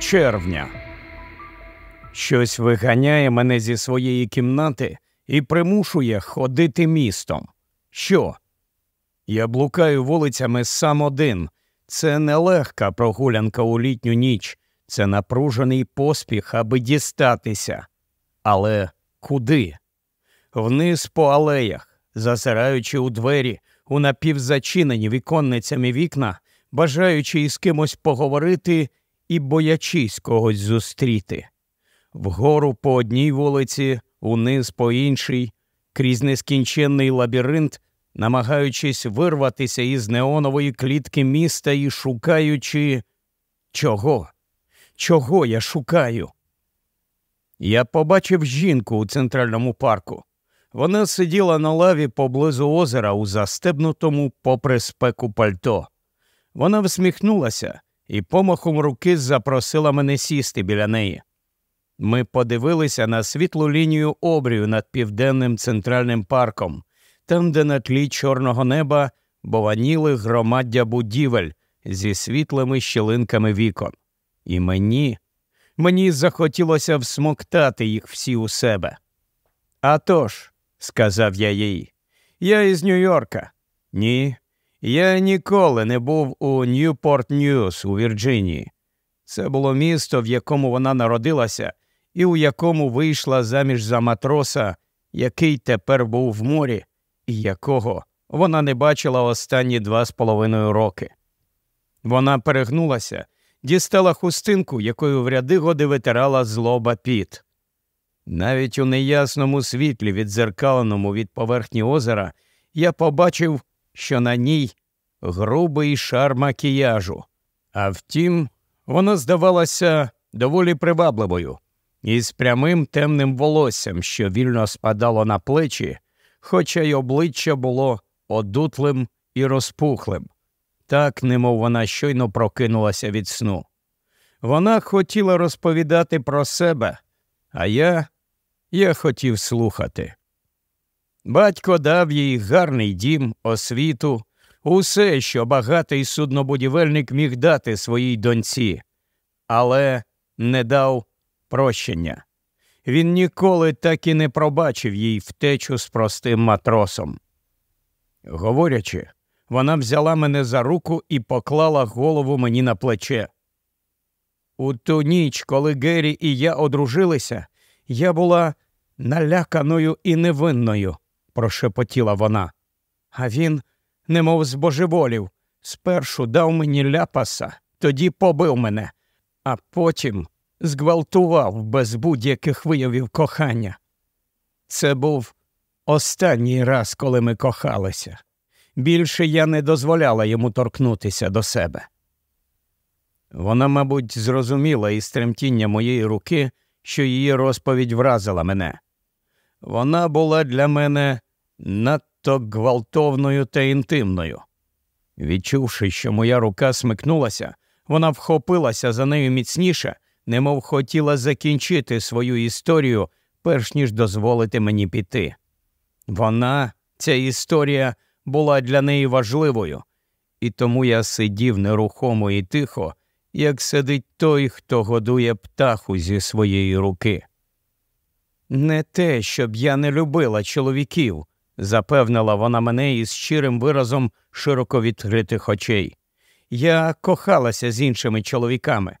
червня. Щось виганяє мене зі своєї кімнати і примушує ходити містом. Що? Я блукаю вулицями сам один. Це нелегка прогулянка у літню ніч, це напружений поспіх, аби дістатися. Але куди? Вниз по алеях, зазираючи у двері, у напівзачинені віконницями вікна, бажаючи із кимось поговорити і боячись когось зустріти. Вгору по одній вулиці, униз по іншій, крізь нескінченний лабіринт, намагаючись вирватися із неонової клітки міста і шукаючи чого? Чого я шукаю? Я побачив жінку у центральному парку. Вона сиділа на лаві поблизу озера у застебнутому попри спеку пальто. Вона всміхнулася і помахом руки запросила мене сісти біля неї. Ми подивилися на світлу лінію обрію над південним центральним парком, там, де на тлі чорного неба бованіли громаддя будівель зі світлими щілинками вікон. І мені, мені захотілося всмоктати їх всі у себе. «Атож», – сказав я їй, я із Нью-Йорка. Ні, я ніколи не був у Ньюпорт Ньюс у Вірджинії. Це було місто, в якому вона народилася, і у якому вийшла заміж за матроса, який тепер був в морі, і якого вона не бачила останні два з половиною роки. Вона перегнулася, дістала хустинку, якою в ряди годи витирала злоба піт. Навіть у неясному світлі, відзеркаленому від поверхні озера, я побачив що на ній грубий шар макіяжу, а втім, вона здавалася доволі привабливою, із прямим темним волоссям, що вільно спадало на плечі, хоча й обличчя було одутлим і розпухлим, так немов вона щойно прокинулася від сну. Вона хотіла розповідати про себе, а я, я хотів слухати. Батько дав їй гарний дім, освіту, усе, що багатий суднобудівельник міг дати своїй доньці, але не дав прощення. Він ніколи так і не пробачив їй втечу з простим матросом. Говорячи, вона взяла мене за руку і поклала голову мені на плече. У ту ніч, коли Геррі і я одружилися, я була наляканою і невинною прошепотіла вона. А він, немов збожеволів, спершу дав мені ляпаса, тоді побив мене, а потім зґвалтував без будь-яких виявів кохання. Це був останній раз, коли ми кохалися. Більше я не дозволяла йому торкнутися до себе. Вона, мабуть, зрозуміла із тремтіння моєї руки, що її розповідь вразила мене. Вона була для мене надто гвалтовною та інтимною. Відчувши, що моя рука смикнулася, вона вхопилася за нею міцніше, немов хотіла закінчити свою історію, перш ніж дозволити мені піти. Вона, ця історія, була для неї важливою, і тому я сидів нерухомо і тихо, як сидить той, хто годує птаху зі своєї руки. Не те, щоб я не любила чоловіків, запевнила вона мене із щирим виразом широко відкритих очей. Я кохалася з іншими чоловіками.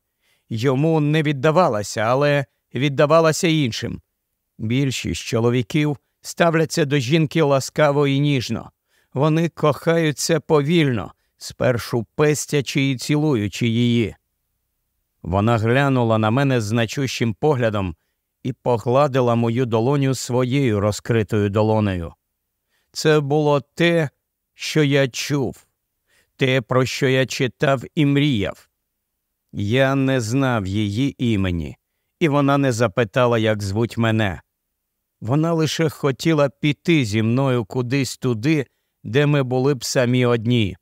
Йому не віддавалася, але віддавалася іншим. Більшість чоловіків ставляться до жінки ласкаво і ніжно. Вони кохаються повільно, спершу пестячи і цілуючи її. Вона глянула на мене значущим поглядом і погладила мою долоню своєю розкритою долонею. Це було те, що я чув, те, про що я читав і мріяв. Я не знав її імені, і вона не запитала, як звуть мене. Вона лише хотіла піти зі мною кудись туди, де ми були б самі одні.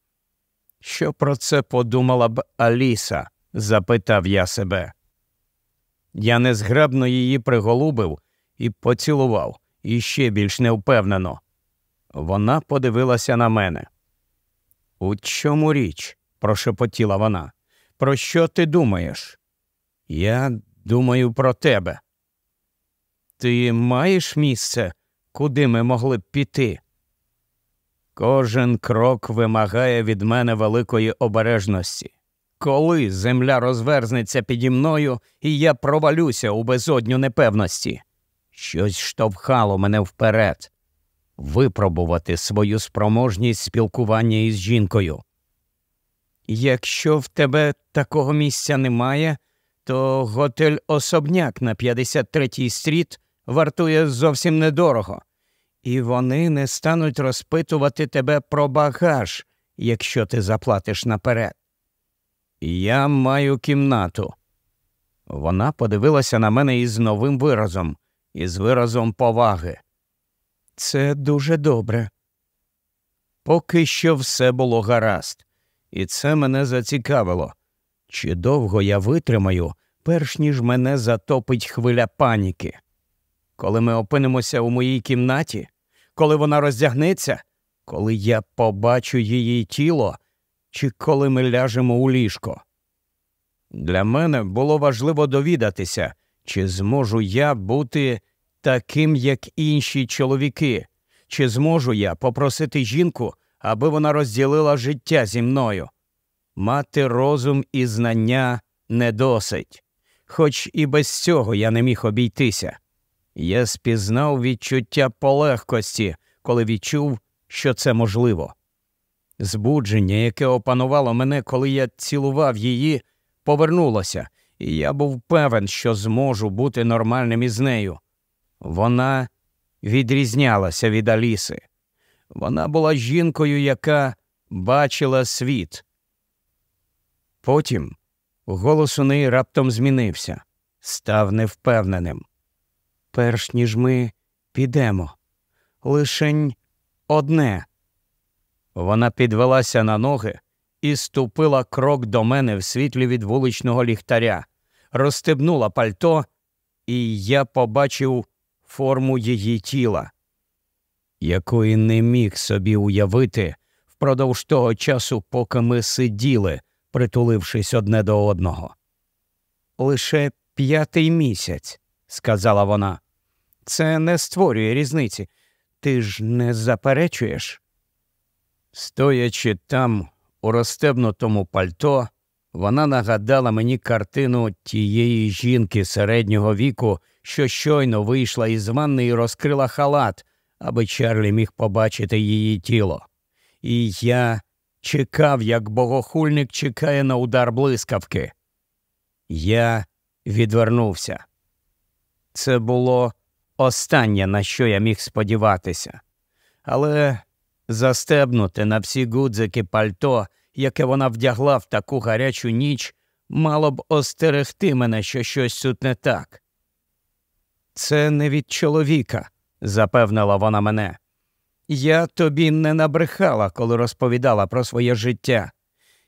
Що про це подумала б Аліса? запитав я себе. Я незграбно її приголубив і поцілував іще більш невпевнено. Вона подивилася на мене. У чому річ? прошепотіла вона. Про що ти думаєш? Я думаю про тебе. Ти маєш місце, куди ми могли б піти? Кожен крок вимагає від мене великої обережності. Коли земля розверзнеться піді мною, і я провалюся у безодню непевності, щось штовхало мене вперед, випробувати свою спроможність спілкування із жінкою. Якщо в тебе такого місця немає, то готель особняк на 53-й стріт вартує зовсім недорого, і вони не стануть розпитувати тебе про багаж, якщо ти заплатиш наперед. Я маю кімнату. Вона подивилася на мене із новим виразом, із виразом поваги. Це дуже добре. Поки що все було гаразд, і це мене зацікавило. Чи довго я витримаю, перш ніж мене затопить хвиля паніки? Коли ми опинимося у моїй кімнаті, коли вона роздягнеться, коли я побачу її тіло, чи коли ми ляжемо у ліжко? Для мене було важливо довідатися, чи зможу я бути таким, як інші чоловіки, чи зможу я попросити жінку, аби вона розділила життя зі мною. Мати розум і знання не досить, хоч і без цього я не міг обійтися. Я спізнав відчуття полегкості, коли відчув, що це можливо. Збудження, яке опанувало мене, коли я цілував її, повернулося, і я був певен, що зможу бути нормальним із нею. Вона відрізнялася від Аліси. Вона була жінкою, яка бачила світ. Потім голос у неї раптом змінився, став невпевненим. Перш ніж ми підемо, лишень одне. Вона підвелася на ноги і ступила крок до мене в світлі від вуличного ліхтаря, розстебнула пальто, і я побачив форму її тіла, якої не міг собі уявити впродовж того часу, поки ми сиділи, притулившись одне до одного. Лише п'ятий місяць, сказала вона. Це не створює різниці. Ти ж не заперечуєш? Стоячи там, у розстебнутому пальто, вона нагадала мені картину тієї жінки середнього віку, що щойно вийшла із ванни і розкрила халат, аби Чарлі міг побачити її тіло. І я чекав, як богохульник чекає на удар блискавки. Я відвернувся. Це було останнє, на що я міг сподіватися, але застебнути на всі гудзики пальто, яке вона вдягла в таку гарячу ніч, мало б остерегти мене, що щось тут не так. Це не від чоловіка, запевнила вона мене. Я тобі не набрехала, коли розповідала про своє життя.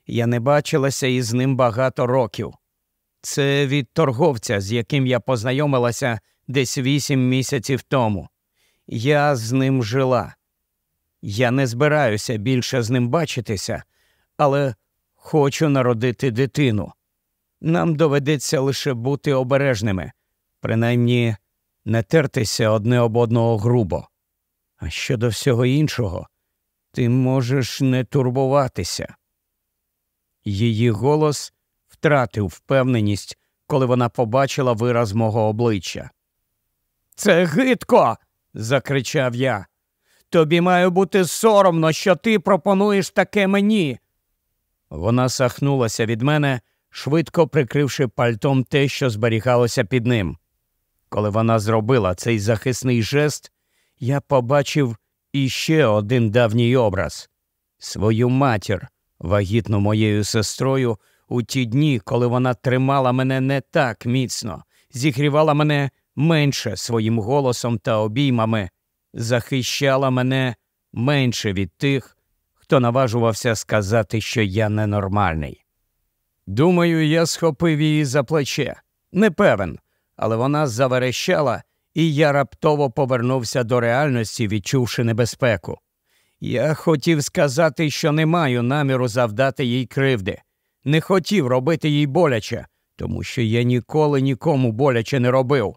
Я не бачилася із ним багато років. Це від торговця, з яким я познайомилася десь вісім місяців тому. Я з ним жила. Я не збираюся більше з ним бачитися, але хочу народити дитину. Нам доведеться лише бути обережними, принаймні не тертися одне об одного грубо. А щодо всього іншого, ти можеш не турбуватися. Її голос втратив впевненість, коли вона побачила вираз мого обличчя. Це гидко. закричав я. Тобі має бути соромно, що ти пропонуєш таке мені. Вона сахнулася від мене, швидко прикривши пальтом те, що зберігалося під ним. Коли вона зробила цей захисний жест, я побачив іще один давній образ свою матір, вагітну моєю сестрою, у ті дні, коли вона тримала мене не так міцно, зігрівала мене менше своїм голосом та обіймами, захищала мене менше від тих, хто наважувався сказати, що я ненормальний. Думаю, я схопив її за плече. Не певен, але вона заверещала, і я раптово повернувся до реальності, відчувши небезпеку. Я хотів сказати, що не маю наміру завдати їй кривди, не хотів робити їй боляче, тому що я ніколи нікому боляче не робив.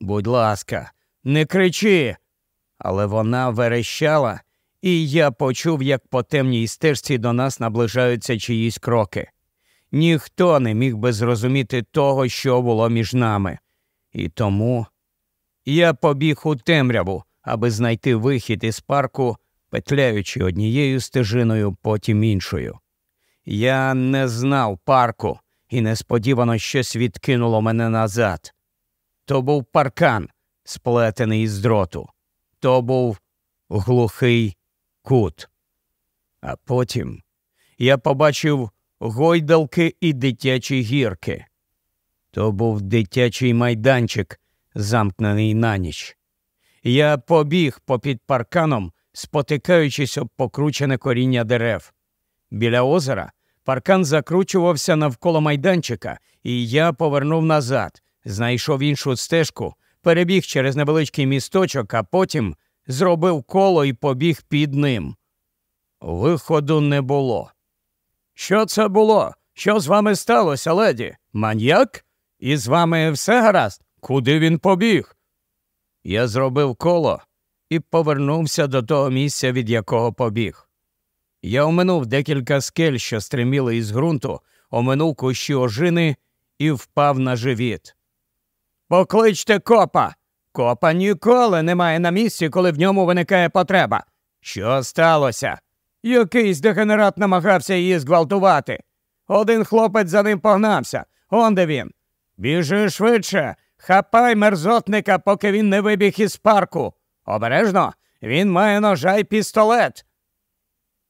Будь ласка, не кричи. Але вона верещала, і я почув, як по темній стежці до нас наближаються чиїсь кроки. Ніхто не міг би зрозуміти того, що було між нами. І тому я побіг у темряву, аби знайти вихід із парку, петляючи однією стежиною, потім іншою. Я не знав парку, і несподівано щось відкинуло мене назад. То був паркан, сплетений із дроту, то був глухий кут. А потім я побачив гойдалки і дитячі гірки. То був дитячий майданчик, замкнений на ніч. Я побіг попід парканом, спотикаючись об покручене коріння дерев. Біля озера паркан закручувався навколо майданчика, і я повернув назад, знайшов іншу стежку, перебіг через невеличкий місточок, а потім зробив коло і побіг під ним. Виходу не було. Що це було? Що з вами сталося, леді? Маньяк? І з вами все гаразд? Куди він побіг? Я зробив коло і повернувся до того місця, від якого побіг. Я оминув декілька скель, що стриміли із ґрунту, оминув кущі ожини і впав на живіт. Покличте копа. Копа ніколи немає на місці, коли в ньому виникає потреба. Що сталося? Якийсь дегенерат намагався її зґвалтувати. Один хлопець за ним погнався. Он де він. Біжи швидше, хапай мерзотника, поки він не вибіг із парку. Обережно, він має ножа й пістолет.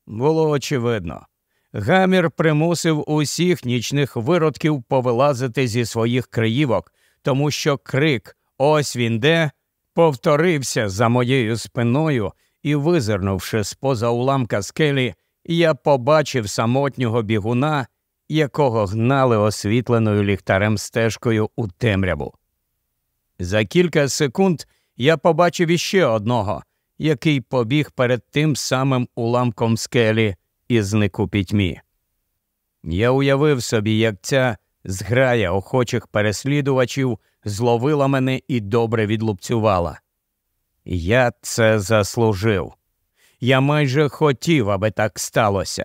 Було очевидно. Гамір примусив усіх нічних виродків повилазити зі своїх криївок, тому що крик Ось він де повторився за моєю спиною, і, визирнувши з поза уламка скелі, я побачив самотнього бігуна, якого гнали освітленою ліхтарем стежкою у темряву. За кілька секунд я побачив іще одного, який побіг перед тим самим уламком скелі і зник у пітьмі. Я уявив собі, як ця зграя охочих переслідувачів зловила мене і добре відлупцювала. Я це заслужив. Я майже хотів, аби так сталося.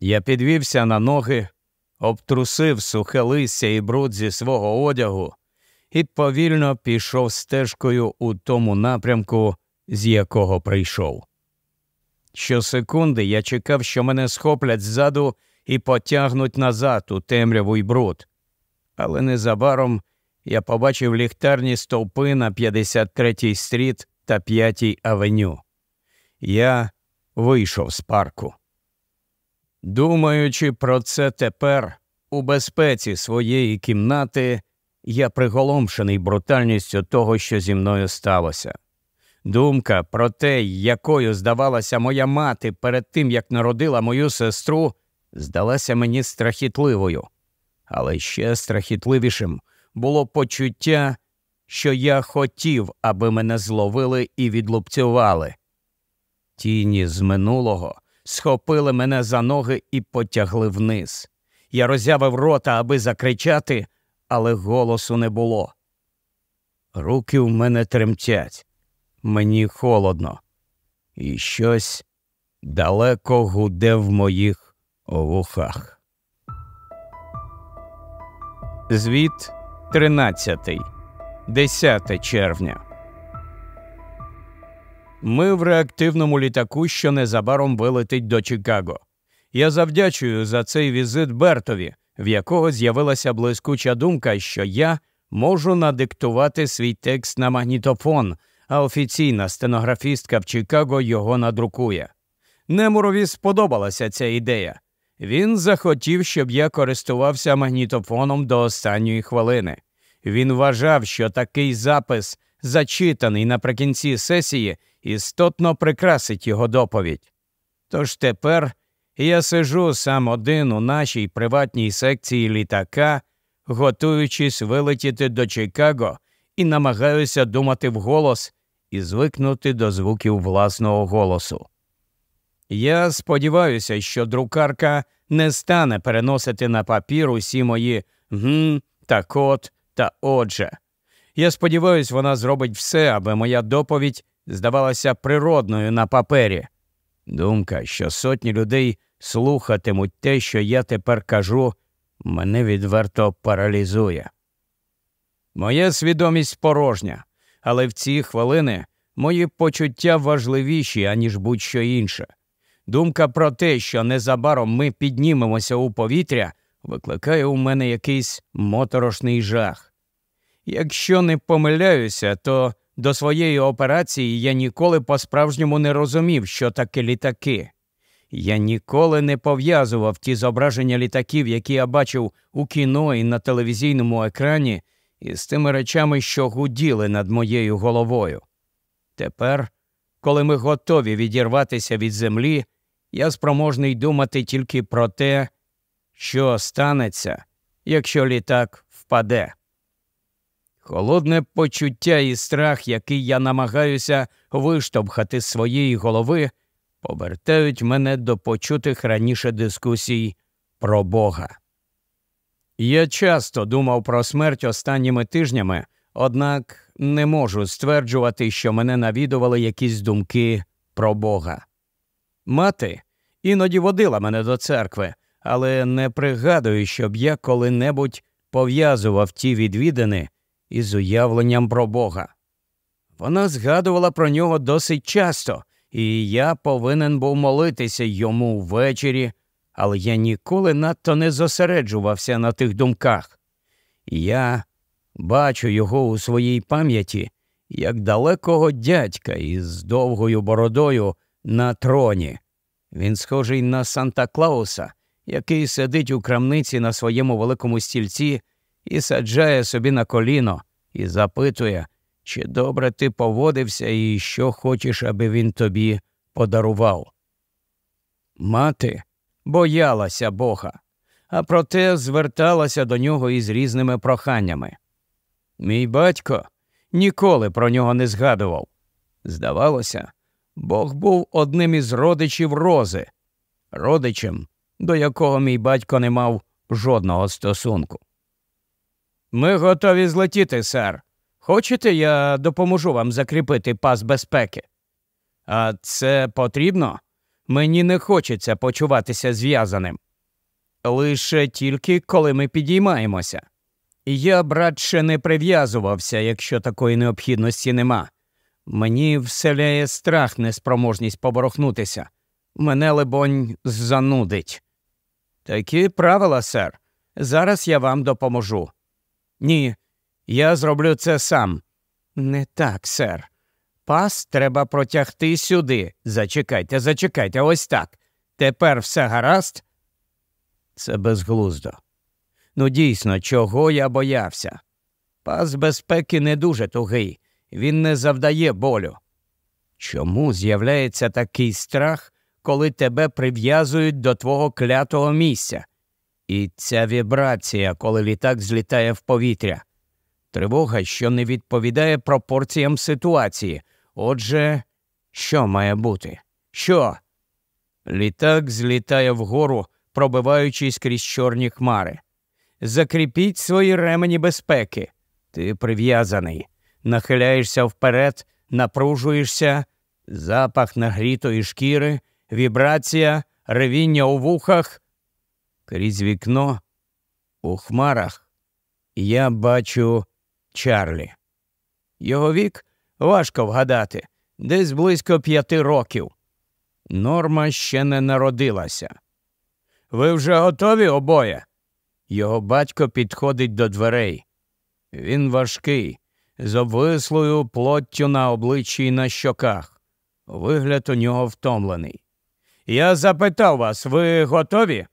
Я підвівся на ноги, обтрусив сухе листя і бруд зі свого одягу і повільно пішов стежкою у тому напрямку, з якого прийшов. Щосекунди я чекав, що мене схоплять ззаду і потягнуть назад у темряву й бруд, але незабаром я побачив ліхтарні стовпи на 53-й стріт та 5-й авеню. Я вийшов з парку. Думаючи про це тепер, у безпеці своєї кімнати, я приголомшений брутальністю того, що зі мною сталося. Думка про те, якою здавалася моя мати перед тим, як народила мою сестру, здалася мені страхітливою, але ще страхітливішим було почуття, що я хотів, аби мене зловили і відлупцювали. Тіні з минулого схопили мене за ноги і потягли вниз. Я роззявив рота, аби закричати, але голосу не було. Руки в мене тремтять, мені холодно, і щось далеко гуде в моїх вухах. Звіт 13. 10 червня. Ми в реактивному літаку, що незабаром вилетить до Чикаго. Я завдячую за цей візит Бертові, в якого з'явилася блискуча думка, що я можу надиктувати свій текст на магнітофон, а офіційна стенографістка в Чикаго його надрукує. Немурові сподобалася ця ідея. Він захотів, щоб я користувався магнітофоном до останньої хвилини. Він вважав, що такий запис, зачитаний наприкінці сесії, істотно прикрасить його доповідь. Тож тепер я сижу сам один у нашій приватній секції літака, готуючись вилетіти до Чикаго і намагаюся думати вголос і звикнути до звуків власного голосу. Я сподіваюся, що друкарка не стане переносити на папір усі мої гм, так от та отже. Я сподіваюся, вона зробить все, аби моя доповідь здавалася природною на папері. Думка, що сотні людей слухатимуть те, що я тепер кажу, мене відверто паралізує. Моя свідомість порожня, але в ці хвилини мої почуття важливіші, аніж будь-що інше. Думка про те, що незабаром ми піднімемося у повітря, викликає у мене якийсь моторошний жах. Якщо не помиляюся, то до своєї операції я ніколи по-справжньому не розумів, що таке літаки. Я ніколи не пов'язував ті зображення літаків, які я бачив у кіно і на телевізійному екрані, із тими речами, що гуділи над моєю головою. Тепер, коли ми готові відірватися від землі, я спроможний думати тільки про те, що станеться, якщо літак впаде. Холодне почуття і страх, який я намагаюся виштовхати з своєї голови, повертають мене до почутих раніше дискусій про Бога. Я часто думав про смерть останніми тижнями, однак не можу стверджувати, що мене навідували якісь думки про Бога. Мати іноді водила мене до церкви, але не пригадую, щоб я коли-небудь пов'язував ті відвідини із уявленням про Бога. Вона згадувала про нього досить часто, і я повинен був молитися йому ввечері, але я ніколи надто не зосереджувався на тих думках. Я бачу його у своїй пам'яті як далекого дядька із довгою бородою на троні. Він схожий на Санта Клауса, який сидить у крамниці на своєму великому стільці і саджає собі на коліно і запитує, чи добре ти поводився і що хочеш, аби він тобі подарував. Мати боялася Бога, а проте зверталася до нього із різними проханнями. Мій батько ніколи про нього не згадував. Здавалося, Бог був одним із родичів рози, родичем, до якого мій батько не мав жодного стосунку. Ми готові злетіти, сер. Хочете, я допоможу вам закріпити пас безпеки? А це потрібно? Мені не хочеться почуватися зв'язаним. Лише тільки коли ми підіймаємося. Я, брат, ще не прив'язувався, якщо такої необхідності нема. Мені вселяє страх неспроможність поворухнутися. Мене, либонь, занудить. Такі правила, сер. Зараз я вам допоможу. Ні, я зроблю це сам. Не так, сер. Пас треба протягти сюди. Зачекайте, зачекайте, ось так. Тепер все гаразд. Це безглуздо. Ну, дійсно, чого я боявся? Пас безпеки не дуже тугий, він не завдає болю. Чому з'являється такий страх, коли тебе прив'язують до твого клятого місця? І ця вібрація, коли літак злітає в повітря, тривога, що не відповідає пропорціям ситуації. Отже, що має бути? Що? Літак злітає вгору, пробиваючись крізь чорні хмари. Закріпіть свої ремені безпеки. Ти прив'язаний, нахиляєшся вперед, напружуєшся, запах нагрітої шкіри, вібрація, ревіння у вухах. Крізь вікно у хмарах я бачу Чарлі. Його вік важко вгадати, десь близько п'яти років. Норма ще не народилася. Ви вже готові обоє? Його батько підходить до дверей. Він важкий, з обвислою плоттю на обличчі й на щоках. Вигляд у нього втомлений. Я запитав вас, ви готові?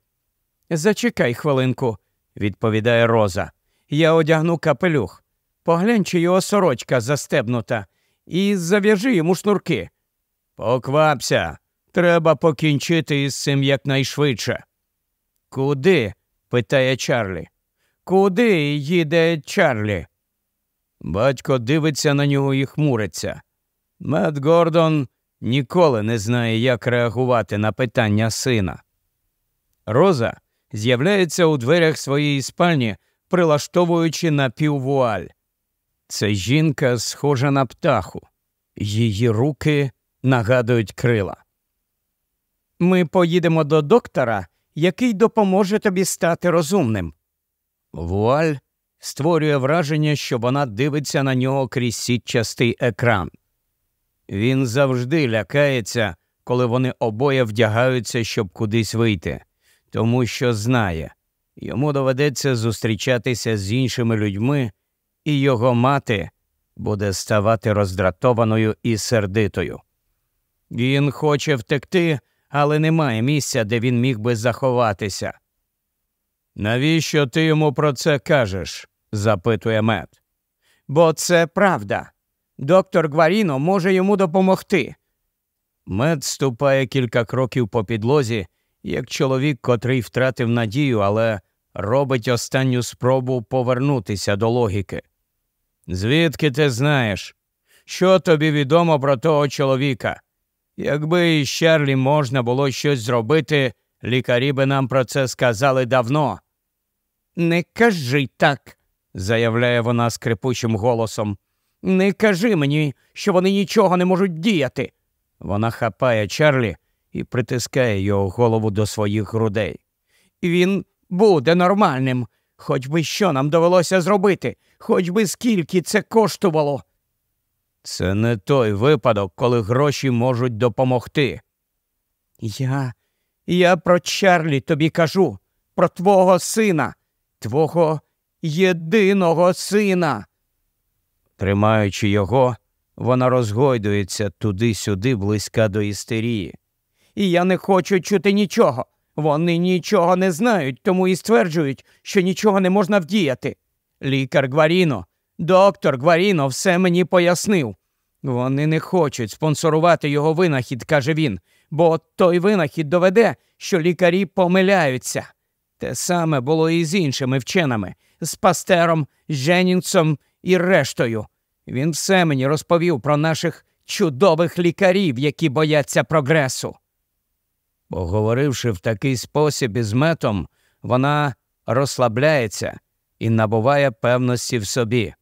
Зачекай хвилинку, відповідає Роза. Я одягну капелюх. Поглянь, чи його сорочка застебнута, і зав'яжи йому шнурки. Поквапся, треба покінчити із цим якнайшвидше. Куди? питає Чарлі. Куди їде Чарлі? Батько дивиться на нього і хмуриться. Мед Гордон ніколи не знає, як реагувати на питання сина. Роза з'являється у дверях своєї спальні, прилаштовуючи напіввуаль. Це жінка схожа на птаху. Її руки нагадують крила. Ми поїдемо до доктора, який допоможе тобі стати розумним. Вуаль створює враження, що вона дивиться на нього крізь сітчастий екран. Він завжди лякається, коли вони обоє вдягаються, щоб кудись вийти, тому що знає, йому доведеться зустрічатися з іншими людьми, і його мати буде ставати роздратованою і сердитою. Він хоче втекти, але немає місця, де він міг би заховатися. Навіщо ти йому про це кажеш? Запитує Мет. Бо це правда. Доктор Гваріно може йому допомогти. Мед ступає кілька кроків по підлозі, як чоловік, котрий втратив надію, але робить останню спробу повернутися до логіки. Звідки ти знаєш? Що тобі відомо про того чоловіка? Якби із Чарлі можна було щось зробити, лікарі би нам про це сказали давно. Не кажи так, заявляє вона скрипучим голосом. Не кажи мені, що вони нічого не можуть діяти. Вона хапає Чарлі і притискає його голову до своїх грудей. Він буде нормальним, хоч би що нам довелося зробити, хоч би скільки це коштувало. Це не той випадок, коли гроші можуть допомогти. Я я про Чарлі тобі кажу, про твого сина, твого єдиного сина. Тримаючи його, вона розгойдується туди-сюди близька до істерії. І я не хочу чути нічого. Вони нічого не знають, тому і стверджують, що нічого не можна вдіяти. Лікар Гваріно, доктор Гваріно все мені пояснив. Вони не хочуть спонсорувати його винахід, каже він, бо той винахід доведе, що лікарі помиляються. Те саме було і з іншими вченими, з пастером, Женінсом і рештою. Він все мені розповів про наших чудових лікарів, які бояться прогресу. Поговоривши в такий спосіб із метом, вона розслабляється і набуває певності в собі.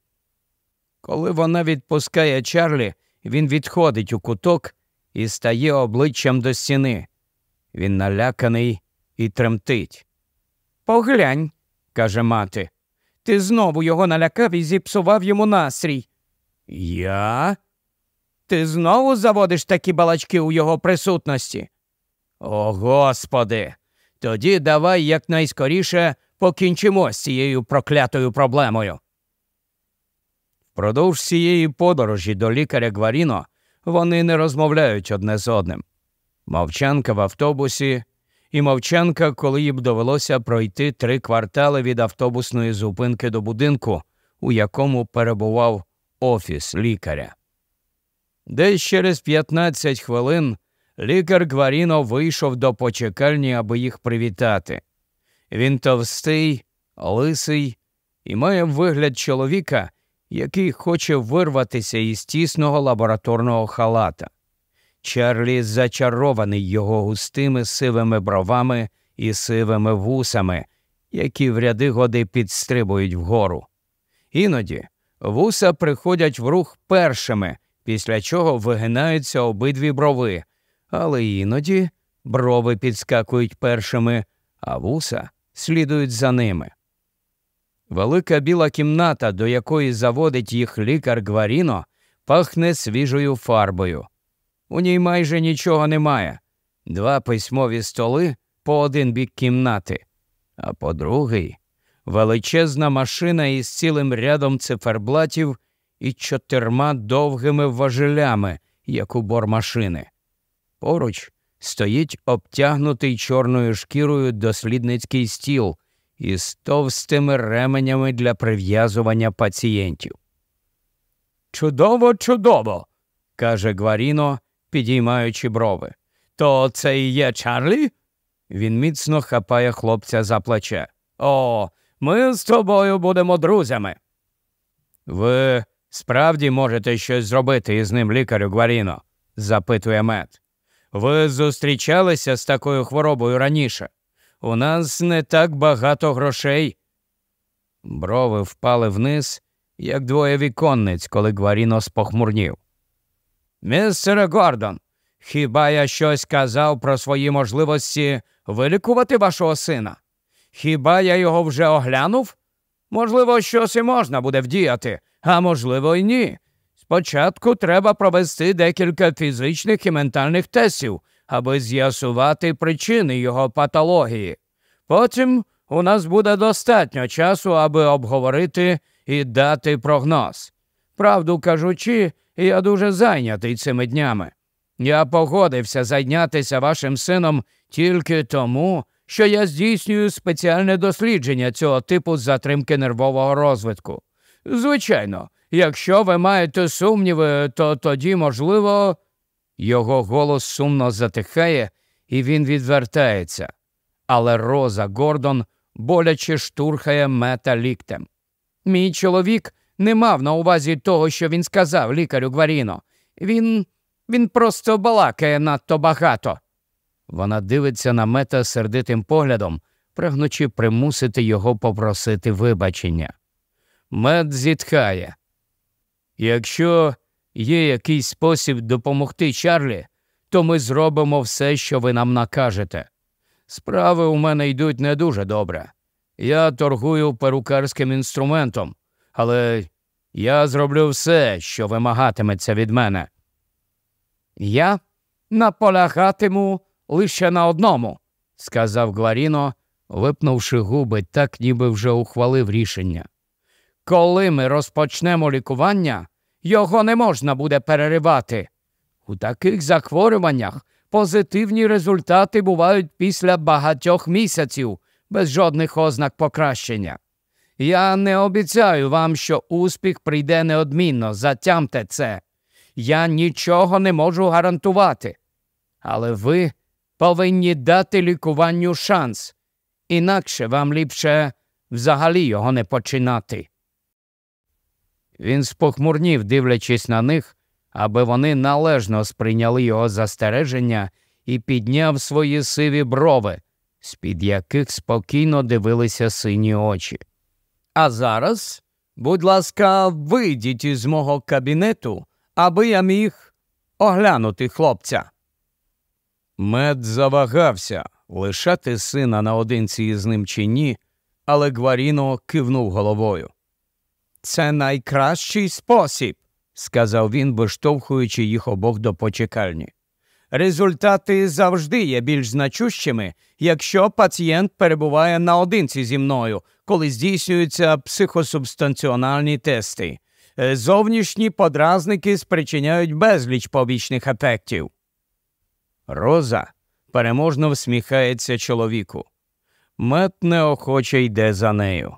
Коли вона відпускає Чарлі, він відходить у куток і стає обличчям до стіни. Він наляканий і тремтить. Поглянь, каже мати, ти знову його налякав і зіпсував йому настрій. Я? Ти знову заводиш такі балачки у його присутності? О, господи. Тоді давай якнайскоріше покінчимо з цією проклятою проблемою. Впродовж цієї подорожі до лікаря Гваріно вони не розмовляють одне з одним. Мовчанка в автобусі і мовчанка, коли їм довелося пройти три квартали від автобусної зупинки до будинку, у якому перебував офіс лікаря. Десь через 15 хвилин лікар Гваріно вийшов до почекальні, аби їх привітати. Він товстий, лисий і має вигляд чоловіка, який хоче вирватися із тісного лабораторного халата. Чарлі зачарований його густими сивими бровами і сивими вусами, які в ряди годи підстрибують вгору. Іноді вуса приходять в рух першими, після чого вигинаються обидві брови, але іноді брови підскакують першими, а вуса слідують за ними. Велика біла кімната, до якої заводить їх лікар Гваріно, пахне свіжою фарбою. У ній майже нічого немає. Два письмові столи по один бік кімнати, а по другий величезна машина із цілим рядом циферблатів і чотирма довгими важелями, як у бормашини. Поруч стоїть обтягнутий чорною шкірою дослідницький стіл із товстими ременями для прив'язування пацієнтів. Чудово, чудово, каже Гваріно, підіймаючи брови. То це і є Чарлі? Він міцно хапає хлопця за плече. О, ми з тобою будемо друзями. Ви справді можете щось зробити із ним, лікарю Гваріно? запитує мед. Ви зустрічалися з такою хворобою раніше? У нас не так багато грошей. Брови впали вниз, як двоє віконниць, коли Гваріно спохмурнів. Містере Гордон, хіба я щось казав про свої можливості вилікувати вашого сина? Хіба я його вже оглянув? Можливо, щось і можна буде вдіяти, а можливо, й ні. Спочатку треба провести декілька фізичних і ментальних тестів, аби з'ясувати причини його патології. Потім у нас буде достатньо часу, аби обговорити і дати прогноз. Правду кажучи, я дуже зайнятий цими днями. Я погодився зайнятися вашим сином тільки тому, що я здійснюю спеціальне дослідження цього типу затримки нервового розвитку. Звичайно, якщо ви маєте сумніви, то тоді, можливо, його голос сумно затихає, і він відвертається. Але Роза Гордон боляче штурхає мета ліктем. Мій чоловік не мав на увазі того, що він сказав лікарю Гваріно. Він він просто балакає надто багато. Вона дивиться на мета сердитим поглядом, прагнучи примусити його попросити вибачення. Мед зітхає. Якщо є якийсь спосіб допомогти Чарлі, то ми зробимо все, що ви нам накажете. Справи у мене йдуть не дуже добре. Я торгую перукарським інструментом, але я зроблю все, що вимагатиметься від мене. Я наполягатиму лише на одному, сказав Гларіно, випнувши губи, так ніби вже ухвалив рішення. Коли ми розпочнемо лікування, його не можна буде переривати. У таких захворюваннях позитивні результати бувають після багатьох місяців без жодних ознак покращення. Я не обіцяю вам, що успіх прийде неодмінно, затямте це. Я нічого не можу гарантувати. Але ви повинні дати лікуванню шанс, інакше вам ліпше взагалі його не починати. Він спохмурнів, дивлячись на них, аби вони належно сприйняли його застереження і підняв свої сиві брови, з під яких спокійно дивилися сині очі. А зараз, будь ласка, вийдіть із мого кабінету, аби я міг оглянути хлопця. Мед завагався лишати сина наодинці із ним чи ні, але Гваріно кивнув головою. Це найкращий спосіб, сказав він, виштовхуючи їх обох до почекальні. Результати завжди є більш значущими, якщо пацієнт перебуває наодинці зі мною, коли здійснюються психосубстанціональні тести. Е, зовнішні подразники спричиняють безліч побічних ефектів. Роза переможно всміхається чоловіку. Мет неохоче йде за нею.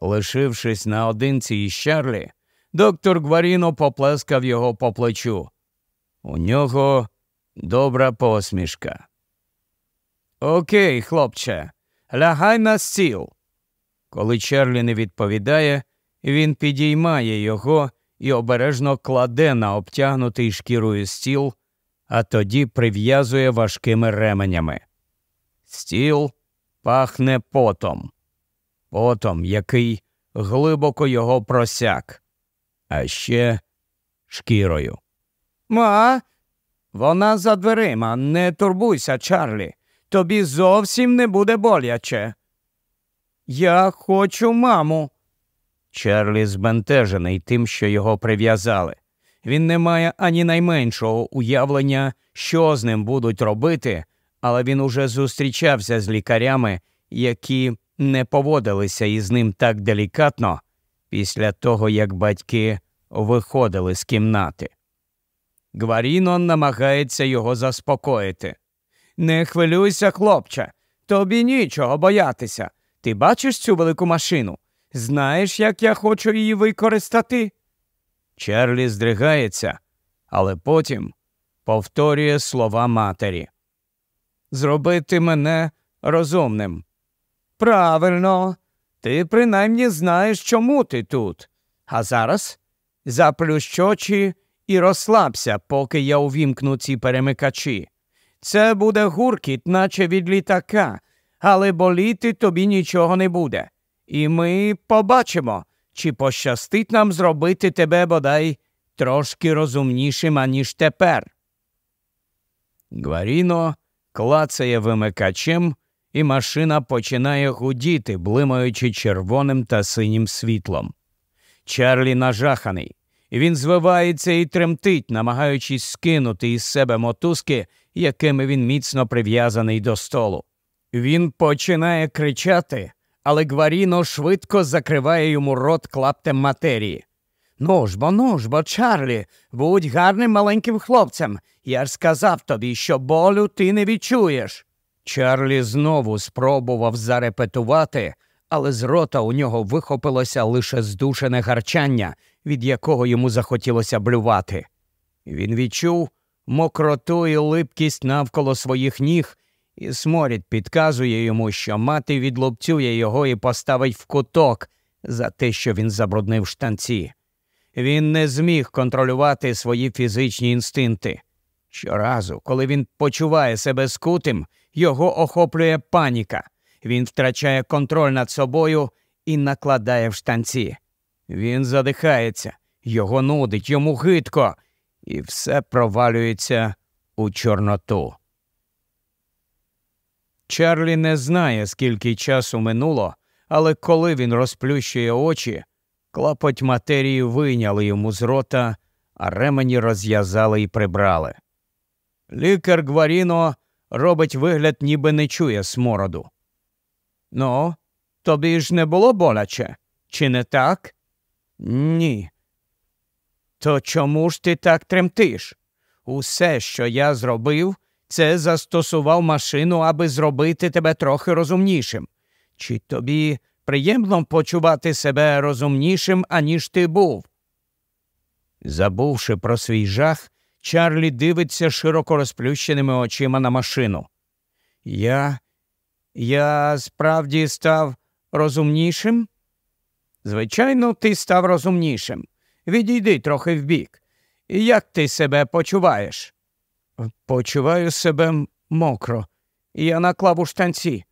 Лишившись наодинці із Чарлі, доктор Гваріно поплескав його по плечу. У нього добра посмішка. Окей, хлопче, лягай на стіл. Коли Чарлі не відповідає, він підіймає його і обережно кладе на обтягнутий шкірою стіл, а тоді прив'язує важкими ременями. Стіл пахне потом, потом, який глибоко його просяк, а ще шкірою. Ма, вона за дверима, не турбуйся, Чарлі. Тобі зовсім не буде боляче. Я хочу маму. Чарлі збентежений тим, що його прив'язали. Він не має ані найменшого уявлення, що з ним будуть робити, але він уже зустрічався з лікарями, які не поводилися із ним так делікатно після того, як батьки виходили з кімнати. Гваріно намагається його заспокоїти. Не хвилюйся, хлопче, тобі нічого боятися. Ти бачиш цю велику машину? Знаєш, як я хочу її використати? Чарлі здригається, але потім повторює слова матері. Зробити мене розумним. Правильно, ти принаймні знаєш, чому ти тут. А зараз заплющ очі і розслабся, поки я увімкну ці перемикачі. Це буде гуркіт, наче від літака, але боліти тобі нічого не буде. І ми побачимо, чи пощастить нам зробити тебе бодай трошки розумнішим, аніж тепер. Гваріно клацає вимикачем, і машина починає гудіти, блимаючи червоним та синім світлом. Чарлі нажаханий. Він звивається і тремтить, намагаючись скинути із себе мотузки, якими він міцно прив'язаний до столу. Він починає кричати, але Гваріно швидко закриває йому рот клаптем матерії. Ну ж бо, ну ж бо, Чарлі, будь гарним маленьким хлопцем. Я ж сказав тобі, що болю ти не відчуєш. Чарлі знову спробував зарепетувати, але з рота у нього вихопилося лише здушене гарчання, від якого йому захотілося блювати. Він відчув мокроту і липкість навколо своїх ніг, і сморід підказує йому, що мати відлупцює його і поставить в куток за те, що він забруднив штанці. Він не зміг контролювати свої фізичні інстинкти. Щоразу, коли він почуває себе скутим, його охоплює паніка. Він втрачає контроль над собою і накладає в штанці. Він задихається, його нудить, йому гидко, і все провалюється у Чорноту. Чарлі не знає, скільки часу минуло, але коли він розплющує очі, клапоть матерії вийняли йому з рота, а ремені розв'язали і прибрали. Лікар Гваріно робить вигляд, ніби не чує смороду. Ну, тобі ж не було боляче, чи не так? Ні. То чому ж ти так тремтиш? Усе, що я зробив, це застосував машину, аби зробити тебе трохи розумнішим. Чи тобі приємно почувати себе розумнішим, аніж ти був? Забувши про свій жах, Чарлі дивиться широко розплющеними очима на машину. Я. Я справді став розумнішим? Звичайно, ти став розумнішим. Відійди трохи вбік. Як ти себе почуваєш? Почуваю себе мокро. Я наклав у штанці.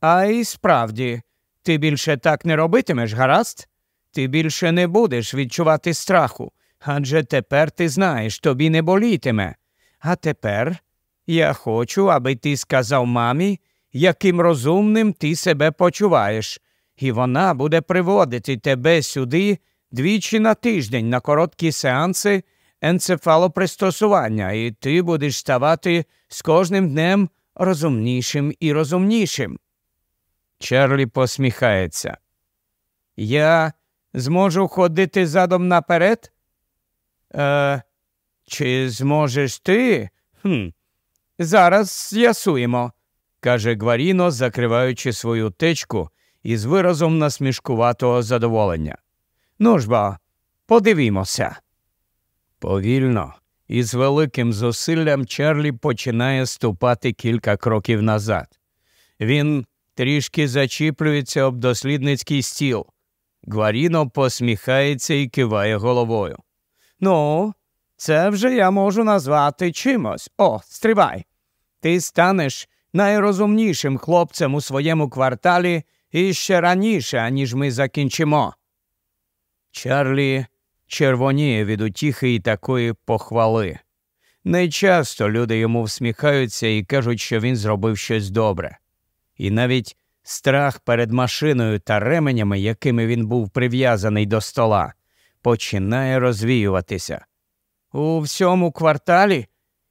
А і справді, ти більше так не робитимеш, гаразд? Ти більше не будеш відчувати страху, адже тепер ти знаєш, тобі не болітиме. А тепер я хочу, аби ти сказав мамі, яким розумним ти себе почуваєш, і вона буде приводити тебе сюди двічі на тиждень на короткі сеанси енцефалопристосування, і ти будеш ставати з кожним днем розумнішим і розумнішим. Чарлі посміхається. Я зможу ходити задом наперед? Е, Чи зможеш ти? Хм, Зараз з'ясуємо, каже Гваріно, закриваючи свою течку із виразом насмішкуватого задоволення. Ну ж бо, подивімося. Повільно і з великим зусиллям Чарлі починає ступати кілька кроків назад. Він трішки зачіплюється об дослідницький стіл. Гваріно посміхається і киває головою. Ну, це вже я можу назвати чимось. О, стривай. Ти станеш найрозумнішим хлопцем у своєму кварталі і ще раніше, аніж ми закінчимо. Чарлі червоніє від утіхи і такої похвали. Нечасто люди йому всміхаються і кажуть, що він зробив щось добре. І навіть страх перед машиною та ременями, якими він був прив'язаний до стола, починає розвіюватися. У всьому кварталі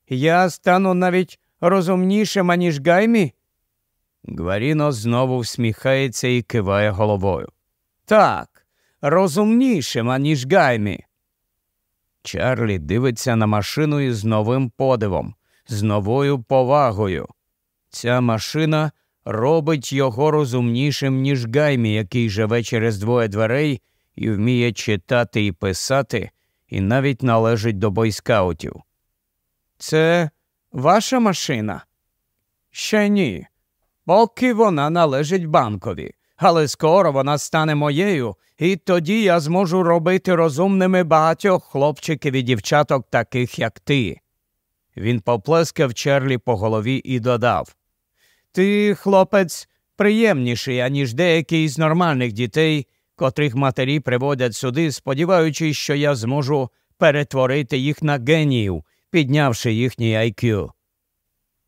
я стану навіть розумнішим, аніж Гаймі? Гваріно знову всміхається і киває головою. Так, розумнішим, аніж Гаймі. Чарлі дивиться на машину із новим подивом, з новою повагою. Ця машина робить його розумнішим, ніж Гаймі, який живе через двоє дверей і вміє читати і писати, і навіть належить до бойскаутів. Це ваша машина? Ще ні. Поки вона належить банкові, але скоро вона стане моєю, і тоді я зможу робити розумними багатьох хлопчиків і дівчаток, таких як ти. Він поплескав Чарлі по голові і додав Ти, хлопець, приємніший, аніж деякі з нормальних дітей, котрих матері приводять сюди, сподіваючись, що я зможу перетворити їх на геніїв, піднявши їхній IQ.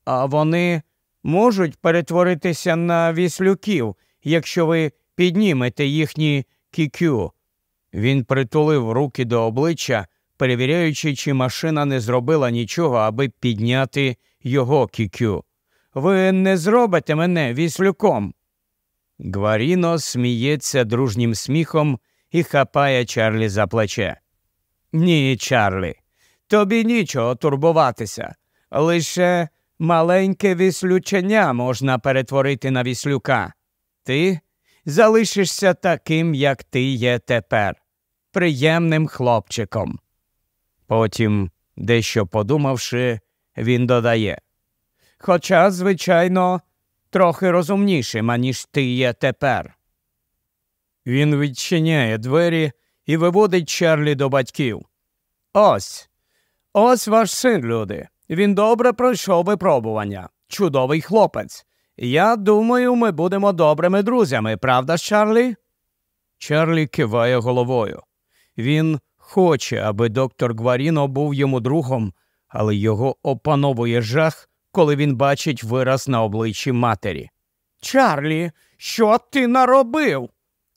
А вони можуть перетворитися на віслюків, якщо ви піднімете їхні кікю. Він притулив руки до обличчя, перевіряючи, чи машина не зробила нічого, аби підняти його кікю. Ви не зробите мене віслюком. Гваріно сміється дружнім сміхом і хапає Чарлі за плече. Ні, Чарлі, тобі нічого турбуватися. Лише маленьке віслючення можна перетворити на віслюка. Ти залишишся таким, як ти є тепер, приємним хлопчиком. Потім, дещо подумавши, він додає Хоча, звичайно, трохи розумнішим, аніж ти є тепер. Він відчиняє двері і виводить Чарлі до батьків. Ось, ось ваш син, люди. Він добре пройшов випробування. Чудовий хлопець. Я думаю, ми будемо добрими друзями, правда, Чарлі? Чарлі киває головою. Він хоче, аби доктор Гваріно був йому другом, але його опановує жах, коли він бачить вираз на обличчі матері. Чарлі, що ти наробив?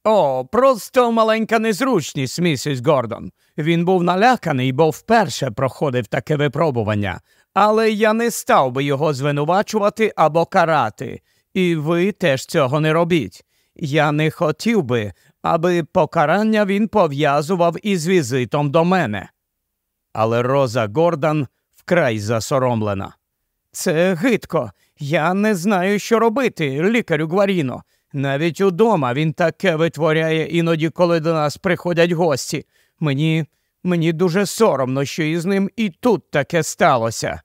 О, просто маленька незручність, місіс Гордон. Він був наляканий, бо вперше проходив таке випробування, але я не став би його звинувачувати або карати, і ви теж цього не робіть. Я не хотів би, аби покарання він пов'язував із візитом до мене. Але Роза Гордон вкрай засоромлена. Це гидко. Я не знаю, що робити, лікарю Гваріно. Навіть удома він таке витворяє іноді, коли до нас приходять гості. Мені мені дуже соромно, що із ним і тут таке сталося.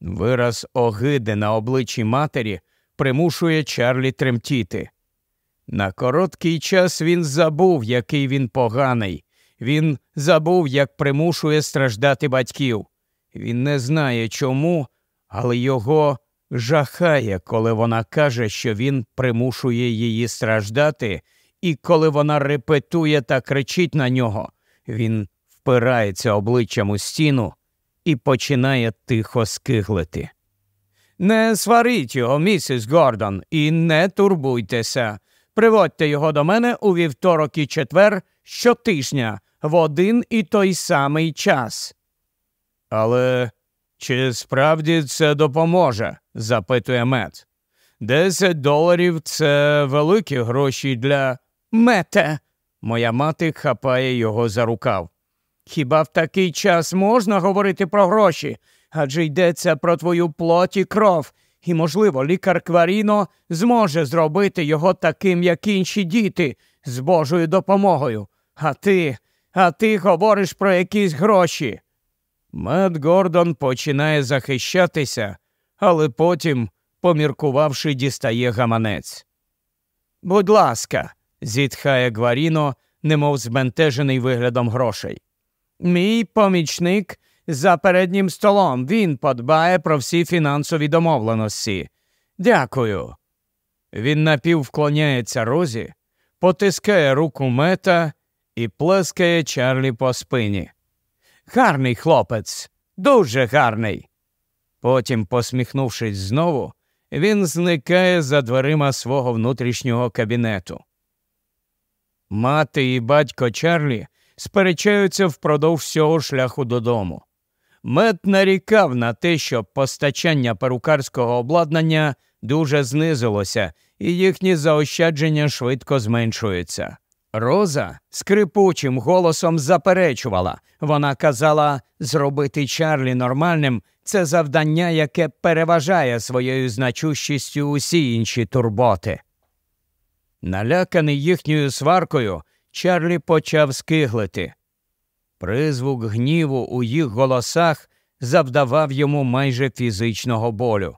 Вираз огиди на обличчі матері примушує Чарлі тремтіти. На короткий час він забув, який він поганий. Він забув, як примушує страждати батьків. Він не знає чому, але його жахає, коли вона каже, що він примушує її страждати, і коли вона репетує та кричить на нього, він впирається обличчям у стіну і починає тихо скиглити. Не сваріть його, місіс Гордон, і не турбуйтеся. Приводьте його до мене у вівторок і четвер щотижня в один і той самий час. Але чи справді це допоможе? запитує мед. Десять доларів це великі гроші для мете. Моя мати хапає його за рукав. Хіба в такий час можна говорити про гроші? Адже йдеться про твою плоть і кров, і, можливо, лікар Кваріно зможе зробити його таким, як інші діти, з Божою допомогою. А ти, а ти говориш про якісь гроші. Мед Гордон починає захищатися, але потім, поміркувавши, дістає гаманець. Будь ласка, зітхає Гваріно, немов збентежений виглядом грошей. Мій помічник за переднім столом. Він подбає про всі фінансові домовленості. Дякую. Він напіввклоняється розі, потискає руку мета і плескає Чарлі по спині. Гарний хлопець, дуже гарний. Потім, посміхнувшись знову, він зникає за дверима свого внутрішнього кабінету. Мати і батько Чарлі сперечаються впродовж всього шляху додому. Мед нарікав на те, що постачання перукарського обладнання дуже знизилося, і їхні заощадження швидко зменшуються. Роза скрипучим голосом заперечувала. Вона казала, зробити Чарлі нормальним це завдання, яке переважає своєю значущістю усі інші турботи. Наляканий їхньою сваркою, Чарлі почав скиглити. Призвук гніву у їх голосах завдавав йому майже фізичного болю.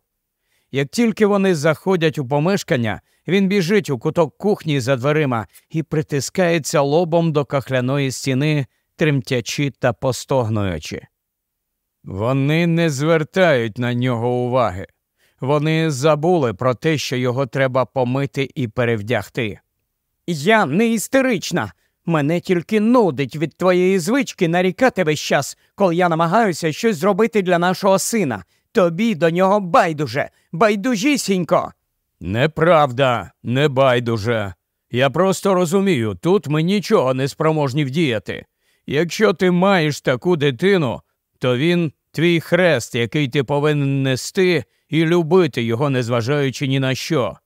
Як тільки вони заходять у помешкання, він біжить у куток кухні за дверима і притискається лобом до кахляної стіни, тремтячи та постогнуючи. Вони не звертають на нього уваги. Вони забули про те, що його треба помити і перевдягти. Я не істерична. Мене тільки нудить від твоєї звички нарікати весь час, коли я намагаюся щось зробити для нашого сина. Тобі до нього байдуже, байдужісінько. Неправда, не байдуже. Я просто розумію, тут ми нічого не спроможні вдіяти. Якщо ти маєш таку дитину, то він твій хрест, який ти повинен нести і любити його, незважаючи ні на що.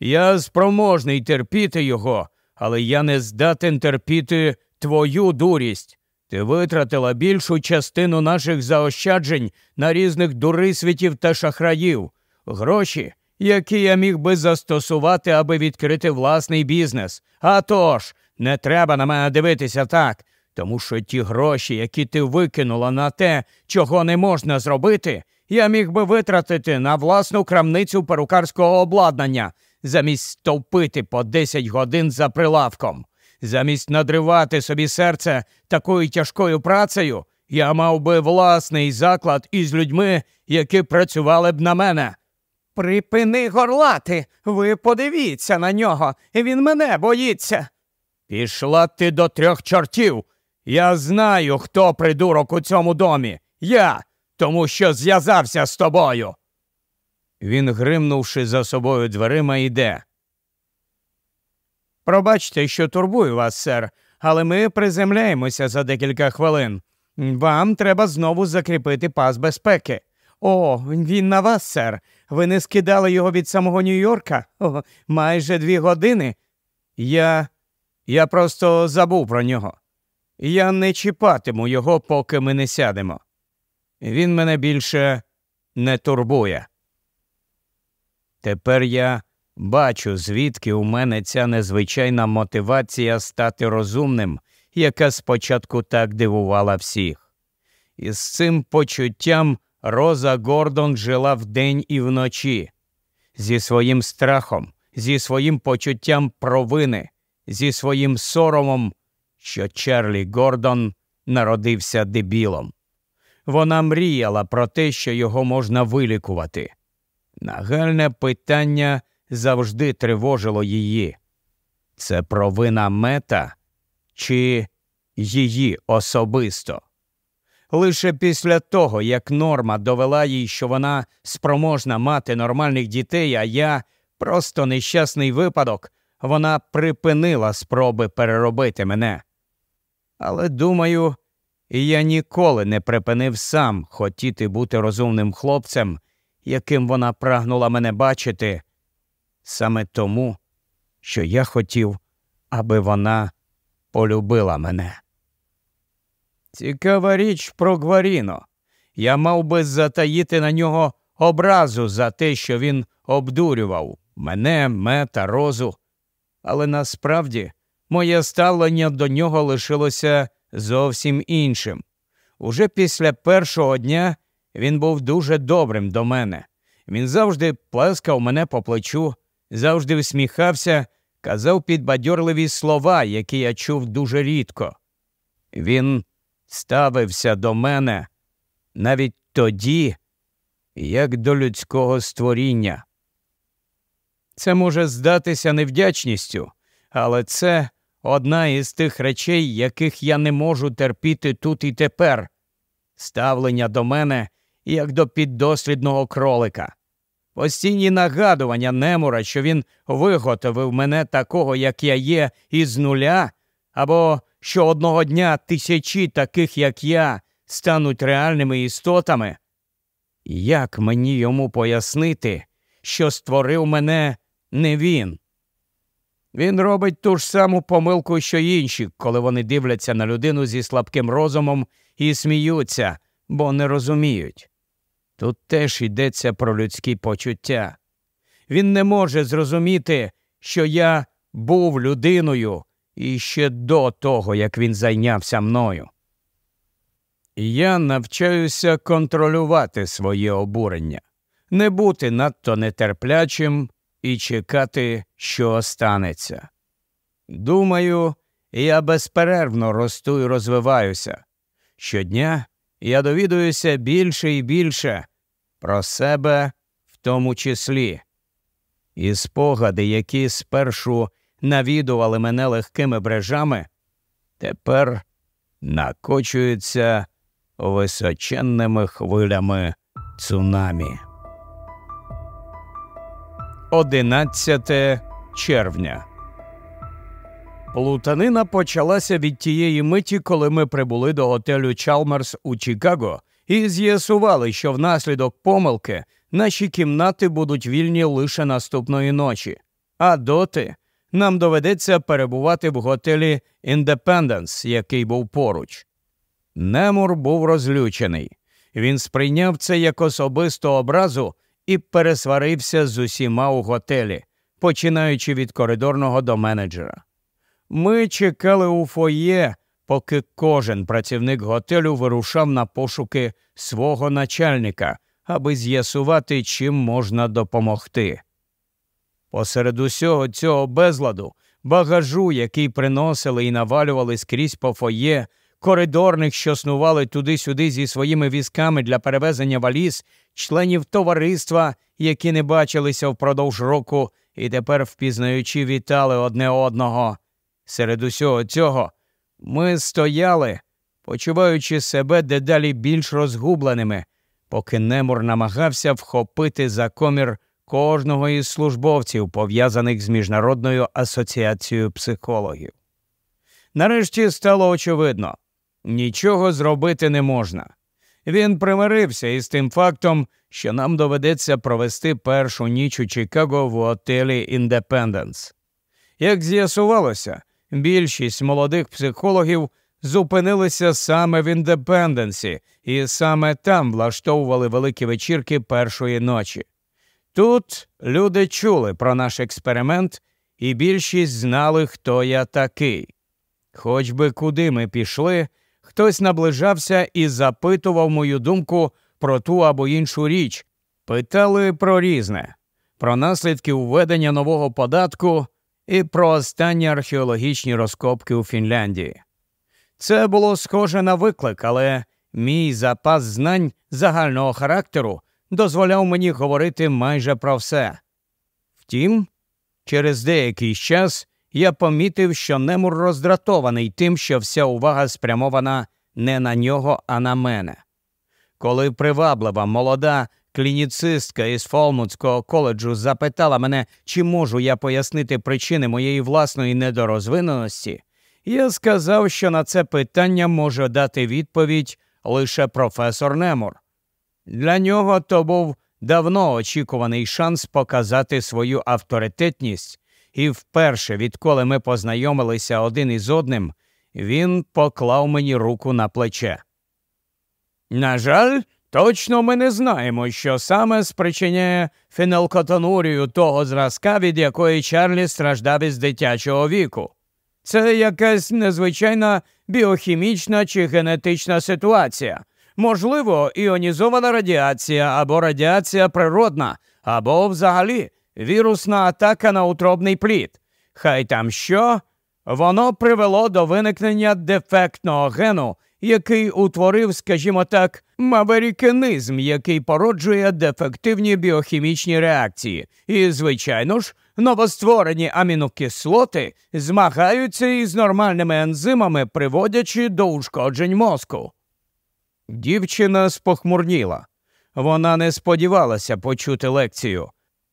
Я спроможний терпіти його, але я не здатен терпіти твою дурість. Ти витратила більшу частину наших заощаджень на різних дурисвітів та шахраїв, гроші, які я міг би застосувати, аби відкрити власний бізнес. А тож, не треба на мене дивитися так, тому що ті гроші, які ти викинула на те, чого не можна зробити, я міг би витратити на власну крамницю перукарського обладнання, замість стовпити по 10 годин за прилавком. Замість надривати собі серце такою тяжкою працею, я мав би власний заклад із людьми, які працювали б на мене. Припини горлати, ви подивіться на нього, він мене боїться. Пішла ти до трьох чортів. Я знаю, хто придурок у цьому домі. Я, тому що зв'язався з тобою. Він, гримнувши за собою дверима, йде. Пробачте, що турбую вас, сер, але ми приземляємося за декілька хвилин. Вам треба знову закріпити пас безпеки. О, він на вас, сер. Ви не скидали його від самого Нью-Йорка? Майже дві години. Я. Я просто забув про нього. Я не чіпатиму його, поки ми не сядемо. Він мене більше не турбує. Тепер я бачу, звідки у мене ця незвичайна мотивація стати розумним, яка спочатку так дивувала всіх. І з цим почуттям Роза Гордон жила вдень і вночі, зі своїм страхом, зі своїм почуттям провини, зі своїм соромом, що Чарлі Гордон народився дебілом. Вона мріяла про те, що його можна вилікувати. Нагальне питання завжди тривожило її. Це провина мета чи її особисто? Лише після того, як норма довела їй, що вона спроможна мати нормальних дітей, а я просто нещасний випадок, вона припинила спроби переробити мене. Але думаю, я ніколи не припинив сам хотіти бути розумним хлопцем, яким вона прагнула мене бачити, саме тому, що я хотів, аби вона полюбила мене. Цікава річ про Гваріно. Я мав би затаїти на нього образу за те, що він обдурював мене, мета, розу. Але насправді моє ставлення до нього лишилося зовсім іншим. Уже після першого дня він був дуже добрим до мене. Він завжди плескав мене по плечу, завжди всміхався, казав підбадьорливі слова, які я чув дуже рідко. Він ставився до мене навіть тоді, як до людського створіння. Це може здатися невдячністю, але це одна із тих речей, яких я не можу терпіти тут і тепер ставлення до мене як до піддослідного кролика. Постійні нагадування Немура, що він виготовив мене такого, як я є, із нуля, або що одного дня тисячі таких, як я, стануть реальними істотами. Як мені йому пояснити, що створив мене не він? Він робить ту ж саму помилку, що інші, коли вони дивляться на людину зі слабким розумом і сміються, бо не розуміють. Тут теж йдеться про людські почуття. Він не може зрозуміти, що я був людиною і ще до того, як він зайнявся мною. Я навчаюся контролювати своє обурення, не бути надто нетерплячим і чекати, що останеться. Думаю, я безперервно росту і розвиваюся. Щодня я довідуюся більше і більше про себе в тому числі. І спогади, які спершу навідували мене легкими брежами, тепер накочуються височенними хвилями цунамі. 11 червня. Плутанина почалася від тієї миті, коли ми прибули до готелю Чалмерс у Чикаго і з'ясували, що внаслідок помилки наші кімнати будуть вільні лише наступної ночі. А доти нам доведеться перебувати в готелі Індепенденс, який був поруч. Немур був розлючений. Він сприйняв це як особисту образу і пересварився з усіма у готелі, починаючи від коридорного до менеджера. Ми чекали у фоє, поки кожен працівник готелю вирушав на пошуки свого начальника, аби з'ясувати, чим можна допомогти. Посеред усього цього безладу, багажу, який приносили і навалювали скрізь по фоє, коридорних, що снували туди-сюди зі своїми візками для перевезення валіз, членів товариства, які не бачилися впродовж року і тепер, впізнаючи, вітали одне одного. Серед усього цього ми стояли, почуваючи себе дедалі більш розгубленими, поки Немур намагався вхопити за комір кожного із службовців, пов'язаних з Міжнародною асоціацією психологів. Нарешті стало очевидно нічого зробити не можна. Він примирився із тим фактом, що нам доведеться провести першу ніч у Чикаго в готелі Індепенденс. Як з'ясувалося, більшість молодих психологів зупинилися саме в індепенденсі і саме там влаштовували великі вечірки першої ночі. Тут люди чули про наш експеримент, і більшість знали, хто я такий. Хоч би куди ми пішли, хтось наближався і запитував мою думку про ту або іншу річ, питали про різне, про наслідки введення нового податку і про останні археологічні розкопки у Фінляндії. Це було схоже на виклик, але мій запас знань загального характеру дозволяв мені говорити майже про все. Втім, через деякий час я помітив, що Немур роздратований тим, що вся увага спрямована не на нього, а на мене. Коли приваблива молода клініцистка із Фолмутського коледжу запитала мене, чи можу я пояснити причини моєї власної недорозвиненості, я сказав, що на це питання може дати відповідь лише професор Немур. Для нього то був давно очікуваний шанс показати свою авторитетність, і вперше, відколи ми познайомилися один із одним, він поклав мені руку на плече. На жаль, точно ми не знаємо, що саме спричиняє фенелкотонурію того зразка, від якої Чарлі страждав із дитячого віку. Це якась незвичайна біохімічна чи генетична ситуація. Можливо, іонізована радіація або радіація природна, або взагалі вірусна атака на утробний плід. Хай там що, воно привело до виникнення дефектного гену, який утворив, скажімо так, маверікенизм, який породжує дефективні біохімічні реакції. І, звичайно ж, новостворені амінокислоти змагаються із нормальними ензимами, приводячи до ушкоджень мозку. Дівчина спохмурніла. Вона не сподівалася почути лекцію,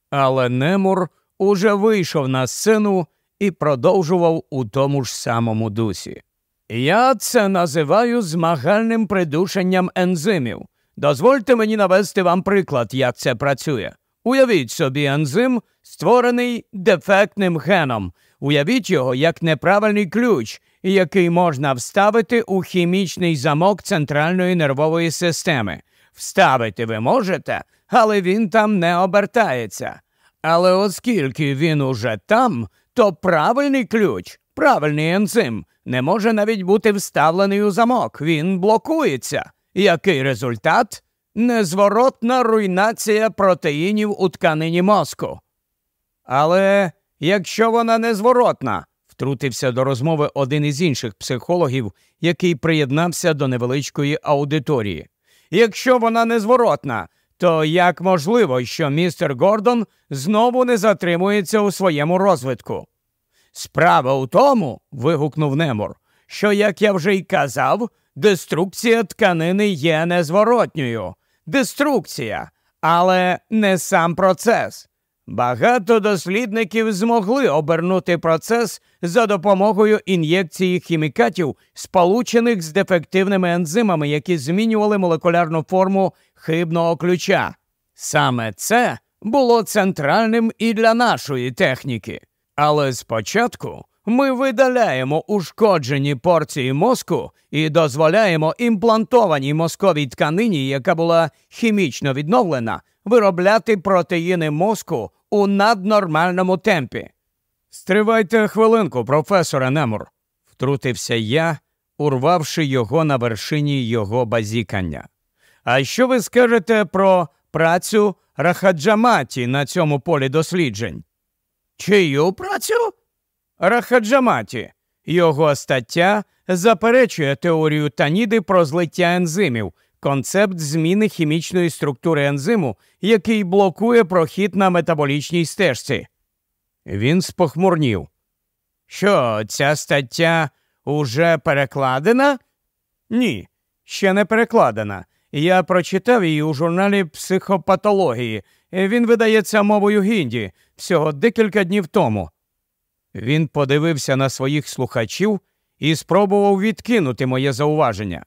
але Немур уже вийшов на сцену і продовжував у тому ж самому дусі. Я це називаю змагальним придушенням ензимів. Дозвольте мені навести вам приклад, як це працює. Уявіть собі ензим, створений дефектним геном. Уявіть його як неправильний ключ, який можна вставити у хімічний замок центральної нервової системи. Вставити ви можете, але він там не обертається. Але оскільки він уже там, то правильний ключ, правильний ензим, не може навіть бути вставлений у замок. Він блокується. Який результат? Незворотна руйнація протеїнів у тканині мозку. Але якщо вона незворотна, втрутився до розмови один із інших психологів, який приєднався до невеличкої аудиторії. Якщо вона незворотна, то як можливо, що містер Гордон знову не затримується у своєму розвитку? Справа у тому, вигукнув Немор, що, як я вже й казав, деструкція тканини є незворотньою. Деструкція, але не сам процес. Багато дослідників змогли обернути процес за допомогою ін'єкції хімікатів, сполучених з дефективними ензимами, які змінювали молекулярну форму хибного ключа. Саме це було центральним і для нашої техніки. Але спочатку ми видаляємо ушкоджені порції мозку і дозволяємо імплантованій мозковій тканині, яка була хімічно відновлена, виробляти протеїни мозку у наднормальному темпі. Стривайте хвилинку, професоре Немур, втрутився я, урвавши його на вершині його базікання. А що ви скажете про працю Рахаджаматі на цьому полі досліджень? Чию працю? Рахаджаматі. Його стаття заперечує теорію Таніди про злиття ензимів, концепт зміни хімічної структури ензиму, який блокує прохід на метаболічній стежці. Він спохмурнів. Що, ця стаття уже перекладена? Ні, ще не перекладена. Я прочитав її у журналі психопатології. Він видається мовою гінді всього декілька днів тому. Він подивився на своїх слухачів і спробував відкинути моє зауваження.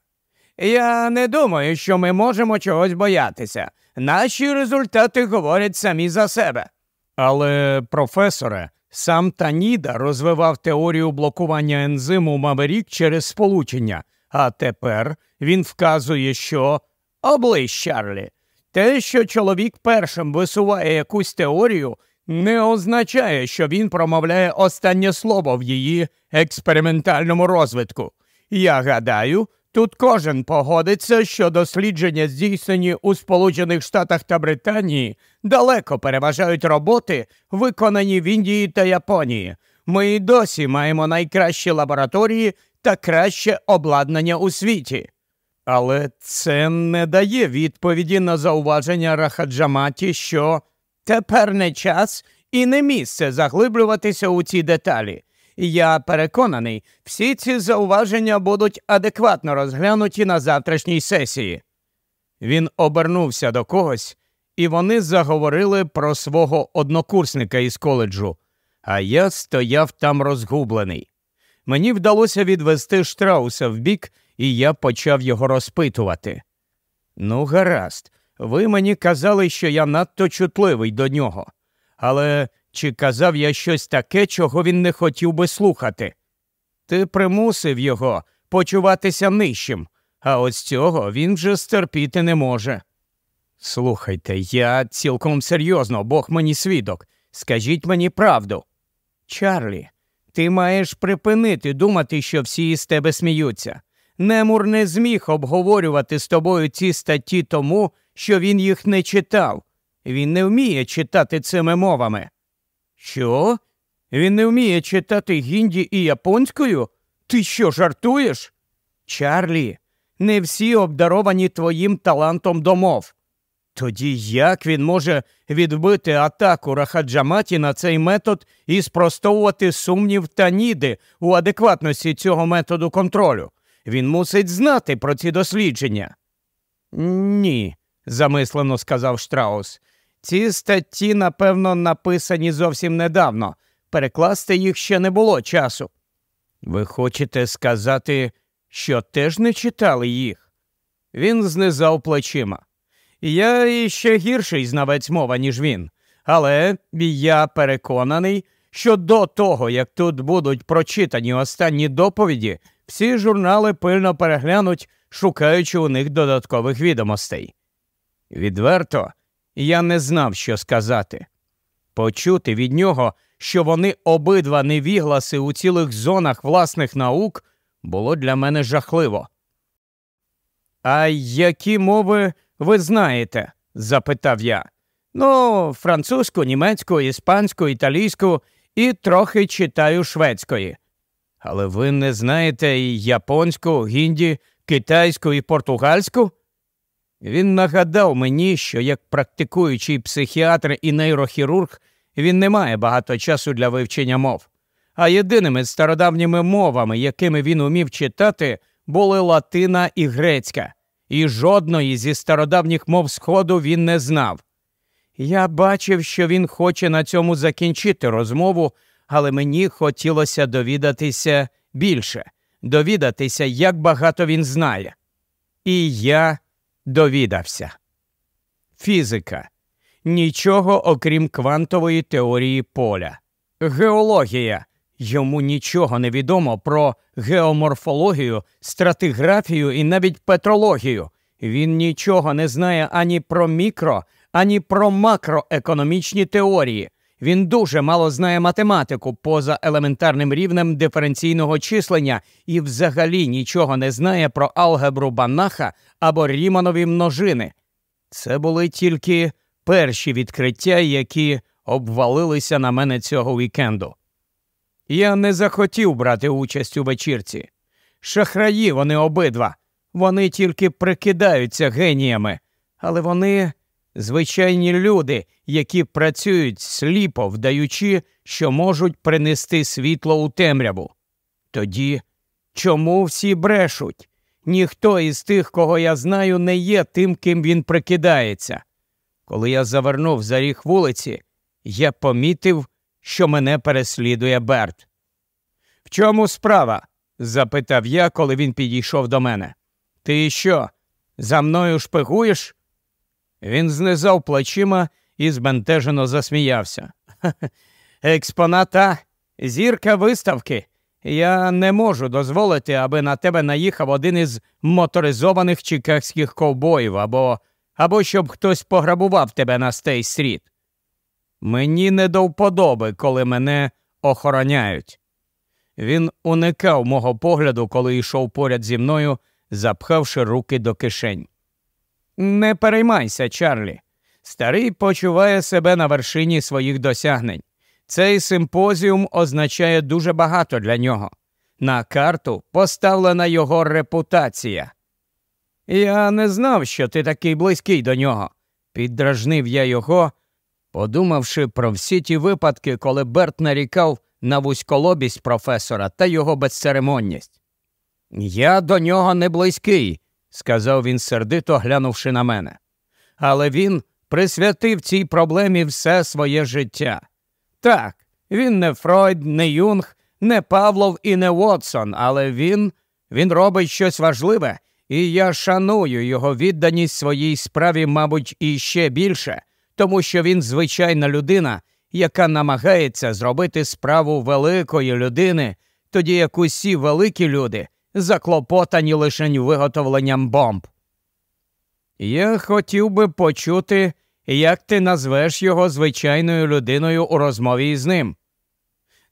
Я не думаю, що ми можемо чогось боятися. Наші результати говорять самі за себе. Але, професоре, сам Таніда розвивав теорію блокування ензиму Маверік через сполучення, а тепер він вказує, що оближ Чарлі. Те, що чоловік першим висуває якусь теорію, не означає, що він промовляє останнє слово в її експериментальному розвитку. Я гадаю, тут кожен погодиться, що дослідження, здійснені у Сполучених Штатах та Британії, далеко переважають роботи, виконані в Індії та Японії. Ми й досі маємо найкращі лабораторії та краще обладнання у світі. Але це не дає відповіді на зауваження Рахаджаматі, що тепер не час і не місце заглиблюватися у ці деталі. Я переконаний, всі ці зауваження будуть адекватно розглянуті на завтрашній сесії. Він обернувся до когось, і вони заговорили про свого однокурсника із коледжу, а я стояв там розгублений. Мені вдалося відвести штрауса вбік і я почав його розпитувати. Ну, гаразд, ви мені казали, що я надто чутливий до нього. Але чи казав я щось таке, чого він не хотів би слухати? Ти примусив його почуватися нижчим, а ось цього він вже стерпіти не може. Слухайте, я цілком серйозно, Бог мені свідок. Скажіть мені правду. Чарлі, ти маєш припинити думати, що всі із тебе сміються. Немур не зміг обговорювати з тобою ці статті тому, що він їх не читав. Він не вміє читати цими мовами. Що? Він не вміє читати гінді і японською? Ти що жартуєш? Чарлі, не всі обдаровані твоїм талантом до мов. Тоді як він може відбити атаку Рахаджаматі на цей метод і спростовувати сумнів та ніди у адекватності цього методу контролю? Він мусить знати про ці дослідження. Ні, замислено сказав Штраус. Ці статті, напевно, написані зовсім недавно. Перекласти їх ще не було часу. Ви хочете сказати, що теж не читали їх? Він знизав плечима. Я іще гірший знавець мова, ніж він, але я переконаний, що до того, як тут будуть прочитані останні доповіді, всі журнали пильно переглянуть, шукаючи у них додаткових відомостей. Відверто, я не знав, що сказати. Почути від нього, що вони обидва невігласи у цілих зонах власних наук, було для мене жахливо. А які мови ви знаєте? запитав я. Ну, французьку, німецьку, іспанську, італійську і трохи читаю шведської. Але ви не знаєте і японську, гінді, китайську і португальську? Він нагадав мені, що як практикуючий психіатр і нейрохірург він не має багато часу для вивчення мов. А єдиними стародавніми мовами, якими він умів читати, були латина і грецька, і жодної зі стародавніх мов Сходу він не знав. Я бачив, що він хоче на цьому закінчити розмову, але мені хотілося довідатися більше, довідатися, як багато він знає. І я довідався. Фізика. Нічого окрім квантової теорії поля. Геологія. Йому нічого не відомо про геоморфологію, стратиграфію і навіть петрологію. Він нічого не знає ані про мікро, ані про макроекономічні теорії. Він дуже мало знає математику поза елементарним рівнем диференційного числення і взагалі нічого не знає про алгебру Банаха або Ріманові множини. Це були тільки перші відкриття, які обвалилися на мене цього вікенду. Я не захотів брати участь у вечірці. Шахраї вони обидва. Вони тільки прикидаються геніями, але вони звичайні люди, які працюють сліпо, вдаючи, що можуть принести світло у темряву. Тоді чому всі брешуть? Ніхто із тих, кого я знаю, не є тим, ким він прикидається. Коли я завернув за ріг вулиці, я помітив, що мене переслідує Берт. В чому справа? запитав я, коли він підійшов до мене. Ти що? За мною шпигуєш? Він знизав плечима і збентежено засміявся. Експоната, зірка виставки. Я не можу дозволити, аби на тебе наїхав один із моторизованих чикагських ковбоїв, або або щоб хтось пограбував тебе на Стей-стріт. Мені не до вподоби, коли мене охороняють. Він уникав мого погляду, коли йшов поряд зі мною, запхавши руки до кишень. Не переймайся, Чарлі. Старий почуває себе на вершині своїх досягнень. Цей симпозіум означає дуже багато для нього. На карту поставлена його репутація. Я не знав, що ти такий близький до нього. Піддражнив я його, подумавши про всі ті випадки, коли Берт нарікав на вузьколобість професора та його безцеремонність. Я до нього не близький, сказав він сердито, глянувши на мене. Але він присвятив цій проблемі все своє життя. Так, він не Фройд, не Юнг, не Павлов і не Вотсон, але він, він робить щось важливе, і я шаную його відданість своїй справі, мабуть, іще більше, тому що він звичайна людина, яка намагається зробити справу великої людини, тоді як усі великі люди заклопотані лише виготовленням бомб. Я хотів би почути, як ти назвеш його звичайною людиною у розмові з ним.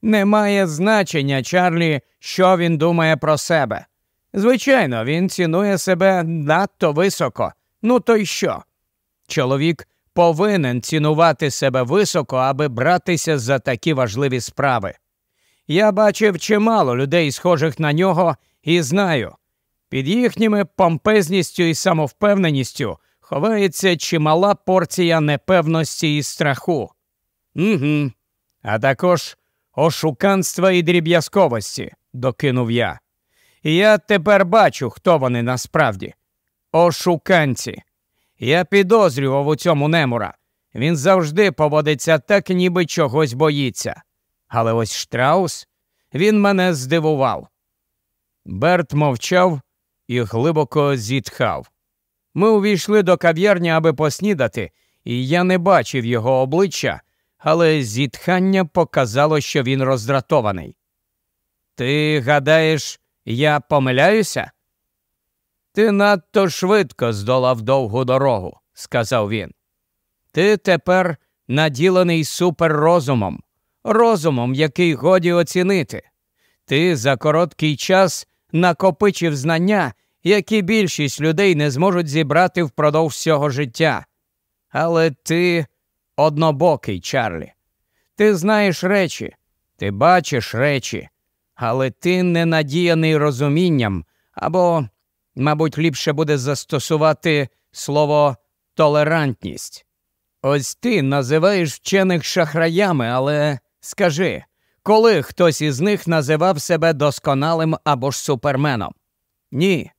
Немає значення, Чарлі, що він думає про себе. Звичайно, він цінує себе надто високо. Ну то й що? Чоловік повинен цінувати себе високо, аби братися за такі важливі справи. Я бачив чимало людей, схожих на нього, і знаю, під їхніми помпезністю і самовпевненістю ховається чимала порція непевності і страху. Угу. А також ошуканства і дріб'язковості, докинув я. Я тепер бачу, хто вони насправді. Ошуканці. Я підозрював у цьому Немура. Він завжди поводиться так, ніби чогось боїться. Але ось Штраус він мене здивував. Берт мовчав і глибоко зітхав. Ми увійшли до кав'ярні, аби поснідати, і я не бачив його обличчя, але зітхання показало, що він роздратований. Ти гадаєш, я помиляюся? Ти надто швидко здолав довгу дорогу, сказав він. Ти тепер наділений суперрозумом, розумом, який годі оцінити. Ти за короткий час накопичив знання, які більшість людей не зможуть зібрати впродовж всього життя. Але ти однобокий, Чарлі. Ти знаєш речі, ти бачиш речі, але ти не надіяний розумінням, або, мабуть, ліпше буде застосувати слово толерантність. Ось ти називаєш вчених шахраями, але скажи, коли хтось із них називав себе досконалим або ж суперменом? Ні.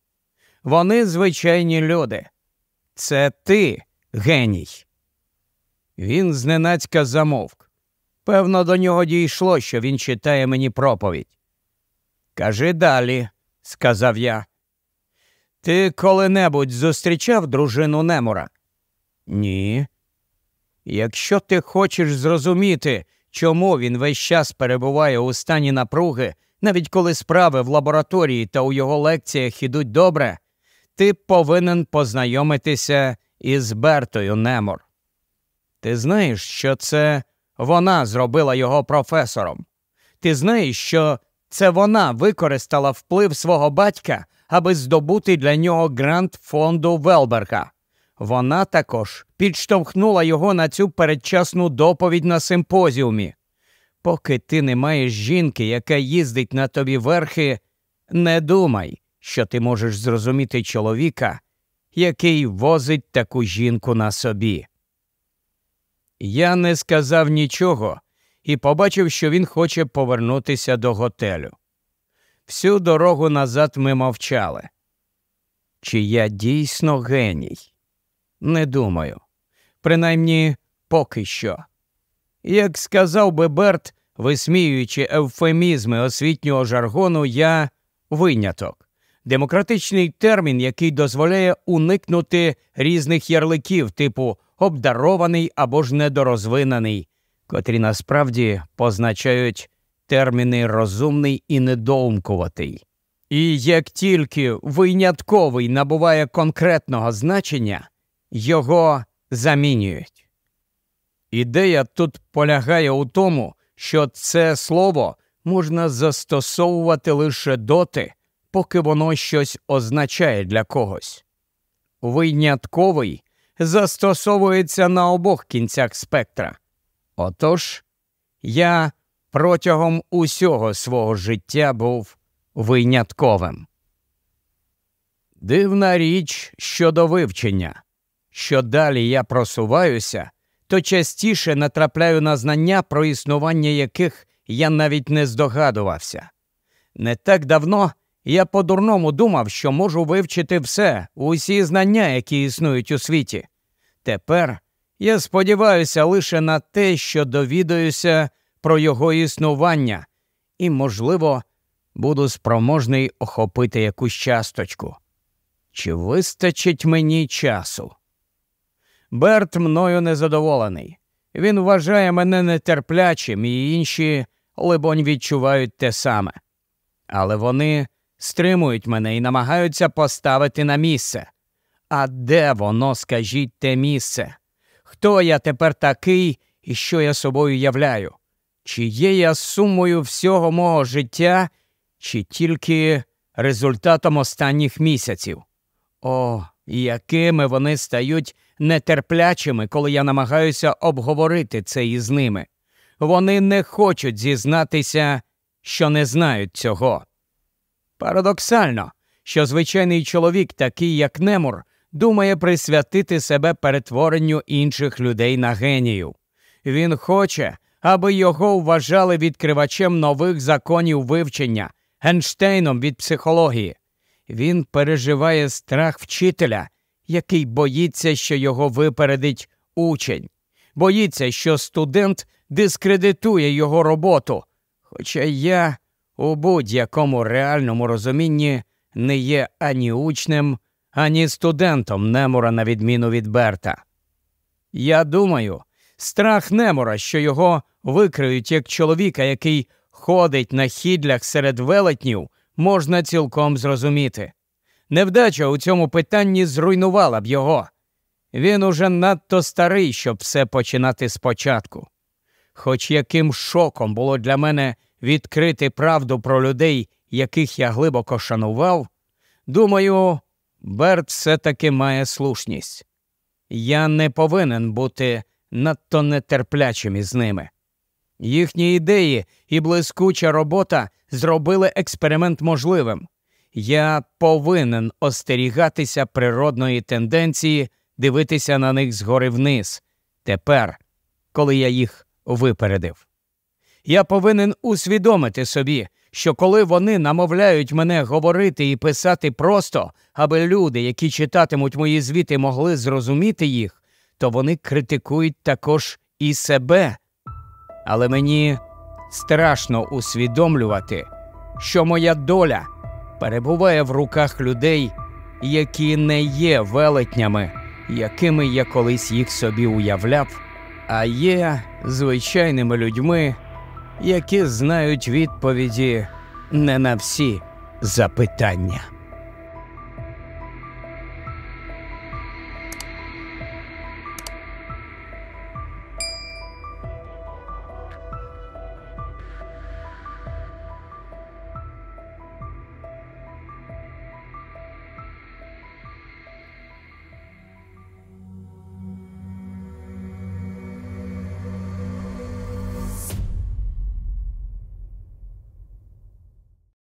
Вони звичайні люди. Це ти, геній. Він зненацька замовк. Певно, до нього дійшло, що він читає мені проповідь. Кажи далі, сказав я. Ти коли-небудь зустрічав дружину Немура? Ні. Якщо ти хочеш зрозуміти, чому він весь час перебуває у стані напруги, навіть коли справи в лабораторії та у його лекціях ідуть добре, ти повинен познайомитися із Бертою Немор. Ти знаєш, що це вона зробила його професором. Ти знаєш, що це вона використала вплив свого батька, аби здобути для нього грант фонду Велберга. Вона також підштовхнула його на цю передчасну доповідь на симпозіумі. Поки ти не маєш жінки, яка їздить на тобі верхи, не думай, що ти можеш зрозуміти чоловіка, який возить таку жінку на собі. Я не сказав нічого і побачив, що він хоче повернутися до готелю. Всю дорогу назад ми мовчали. Чи я дійсно геній? Не думаю. Принаймні поки що. Як сказав би Берт, висміюючи евфемізми освітнього жаргону, я виняток, демократичний термін, який дозволяє уникнути різних ярликів, типу обдарований або ж недорозвинений, котрі насправді позначають терміни розумний і недоумкуватий. І як тільки винятковий набуває конкретного значення, його замінюють. Ідея тут полягає у тому, що це слово можна застосовувати лише доти, поки воно щось означає для когось. Винятковий застосовується на обох кінцях спектра. Отож, я протягом усього свого життя був винятковим. Дивна річ щодо вивчення. Що далі я просуваюся, то частіше натрапляю на знання, про існування яких я навіть не здогадувався. Не так давно я по-дурному думав, що можу вивчити все, усі знання, які існують у світі. Тепер я сподіваюся лише на те, що довідаюся про його існування, і, можливо, буду спроможний охопити якусь часточку. Чи вистачить мені часу? Берт мною незадоволений. Він вважає мене нетерплячим, і інші, либонь, відчувають те саме. Але вони стримують мене і намагаються поставити на місце. А де воно, скажіть, те місце? Хто я тепер такий і що я собою являю? Чи є я сумою всього мого життя, чи тільки результатом останніх місяців? О, якими вони стають нетерплячими, коли я намагаюся обговорити це із ними. Вони не хочуть зізнатися, що не знають цього. Парадоксально, що звичайний чоловік, такий як Немур, думає присвятити себе перетворенню інших людей на генію. Він хоче, аби його вважали відкривачем нових законів вивчення, Генштейном від психології. Він переживає страх вчителя, який боїться, що його випередить учень, боїться, що студент дискредитує його роботу. Хоча я у будь-якому реальному розумінні не є ані учнем, ані студентом Немора, на відміну від Берта. Я думаю, страх Немора, що його викриють як чоловіка, який ходить на хідлях серед велетнів, можна цілком зрозуміти. Невдача у цьому питанні зруйнувала б його. Він уже надто старий, щоб все починати спочатку. Хоч яким шоком було для мене відкрити правду про людей, яких я глибоко шанував, думаю, Берт все таки має слушність. Я не повинен бути надто нетерплячим із ними. Їхні ідеї і блискуча робота зробили експеримент можливим. Я повинен остерігатися природної тенденції дивитися на них згори вниз, тепер, коли я їх випередив. Я повинен усвідомити собі, що коли вони намовляють мене говорити і писати просто, аби люди, які читатимуть мої звіти, могли зрозуміти їх, то вони критикують також і себе. Але мені страшно усвідомлювати, що моя доля перебуває в руках людей, які не є велетнями, якими я колись їх собі уявляв, а є звичайними людьми, які знають відповіді не на всі запитання.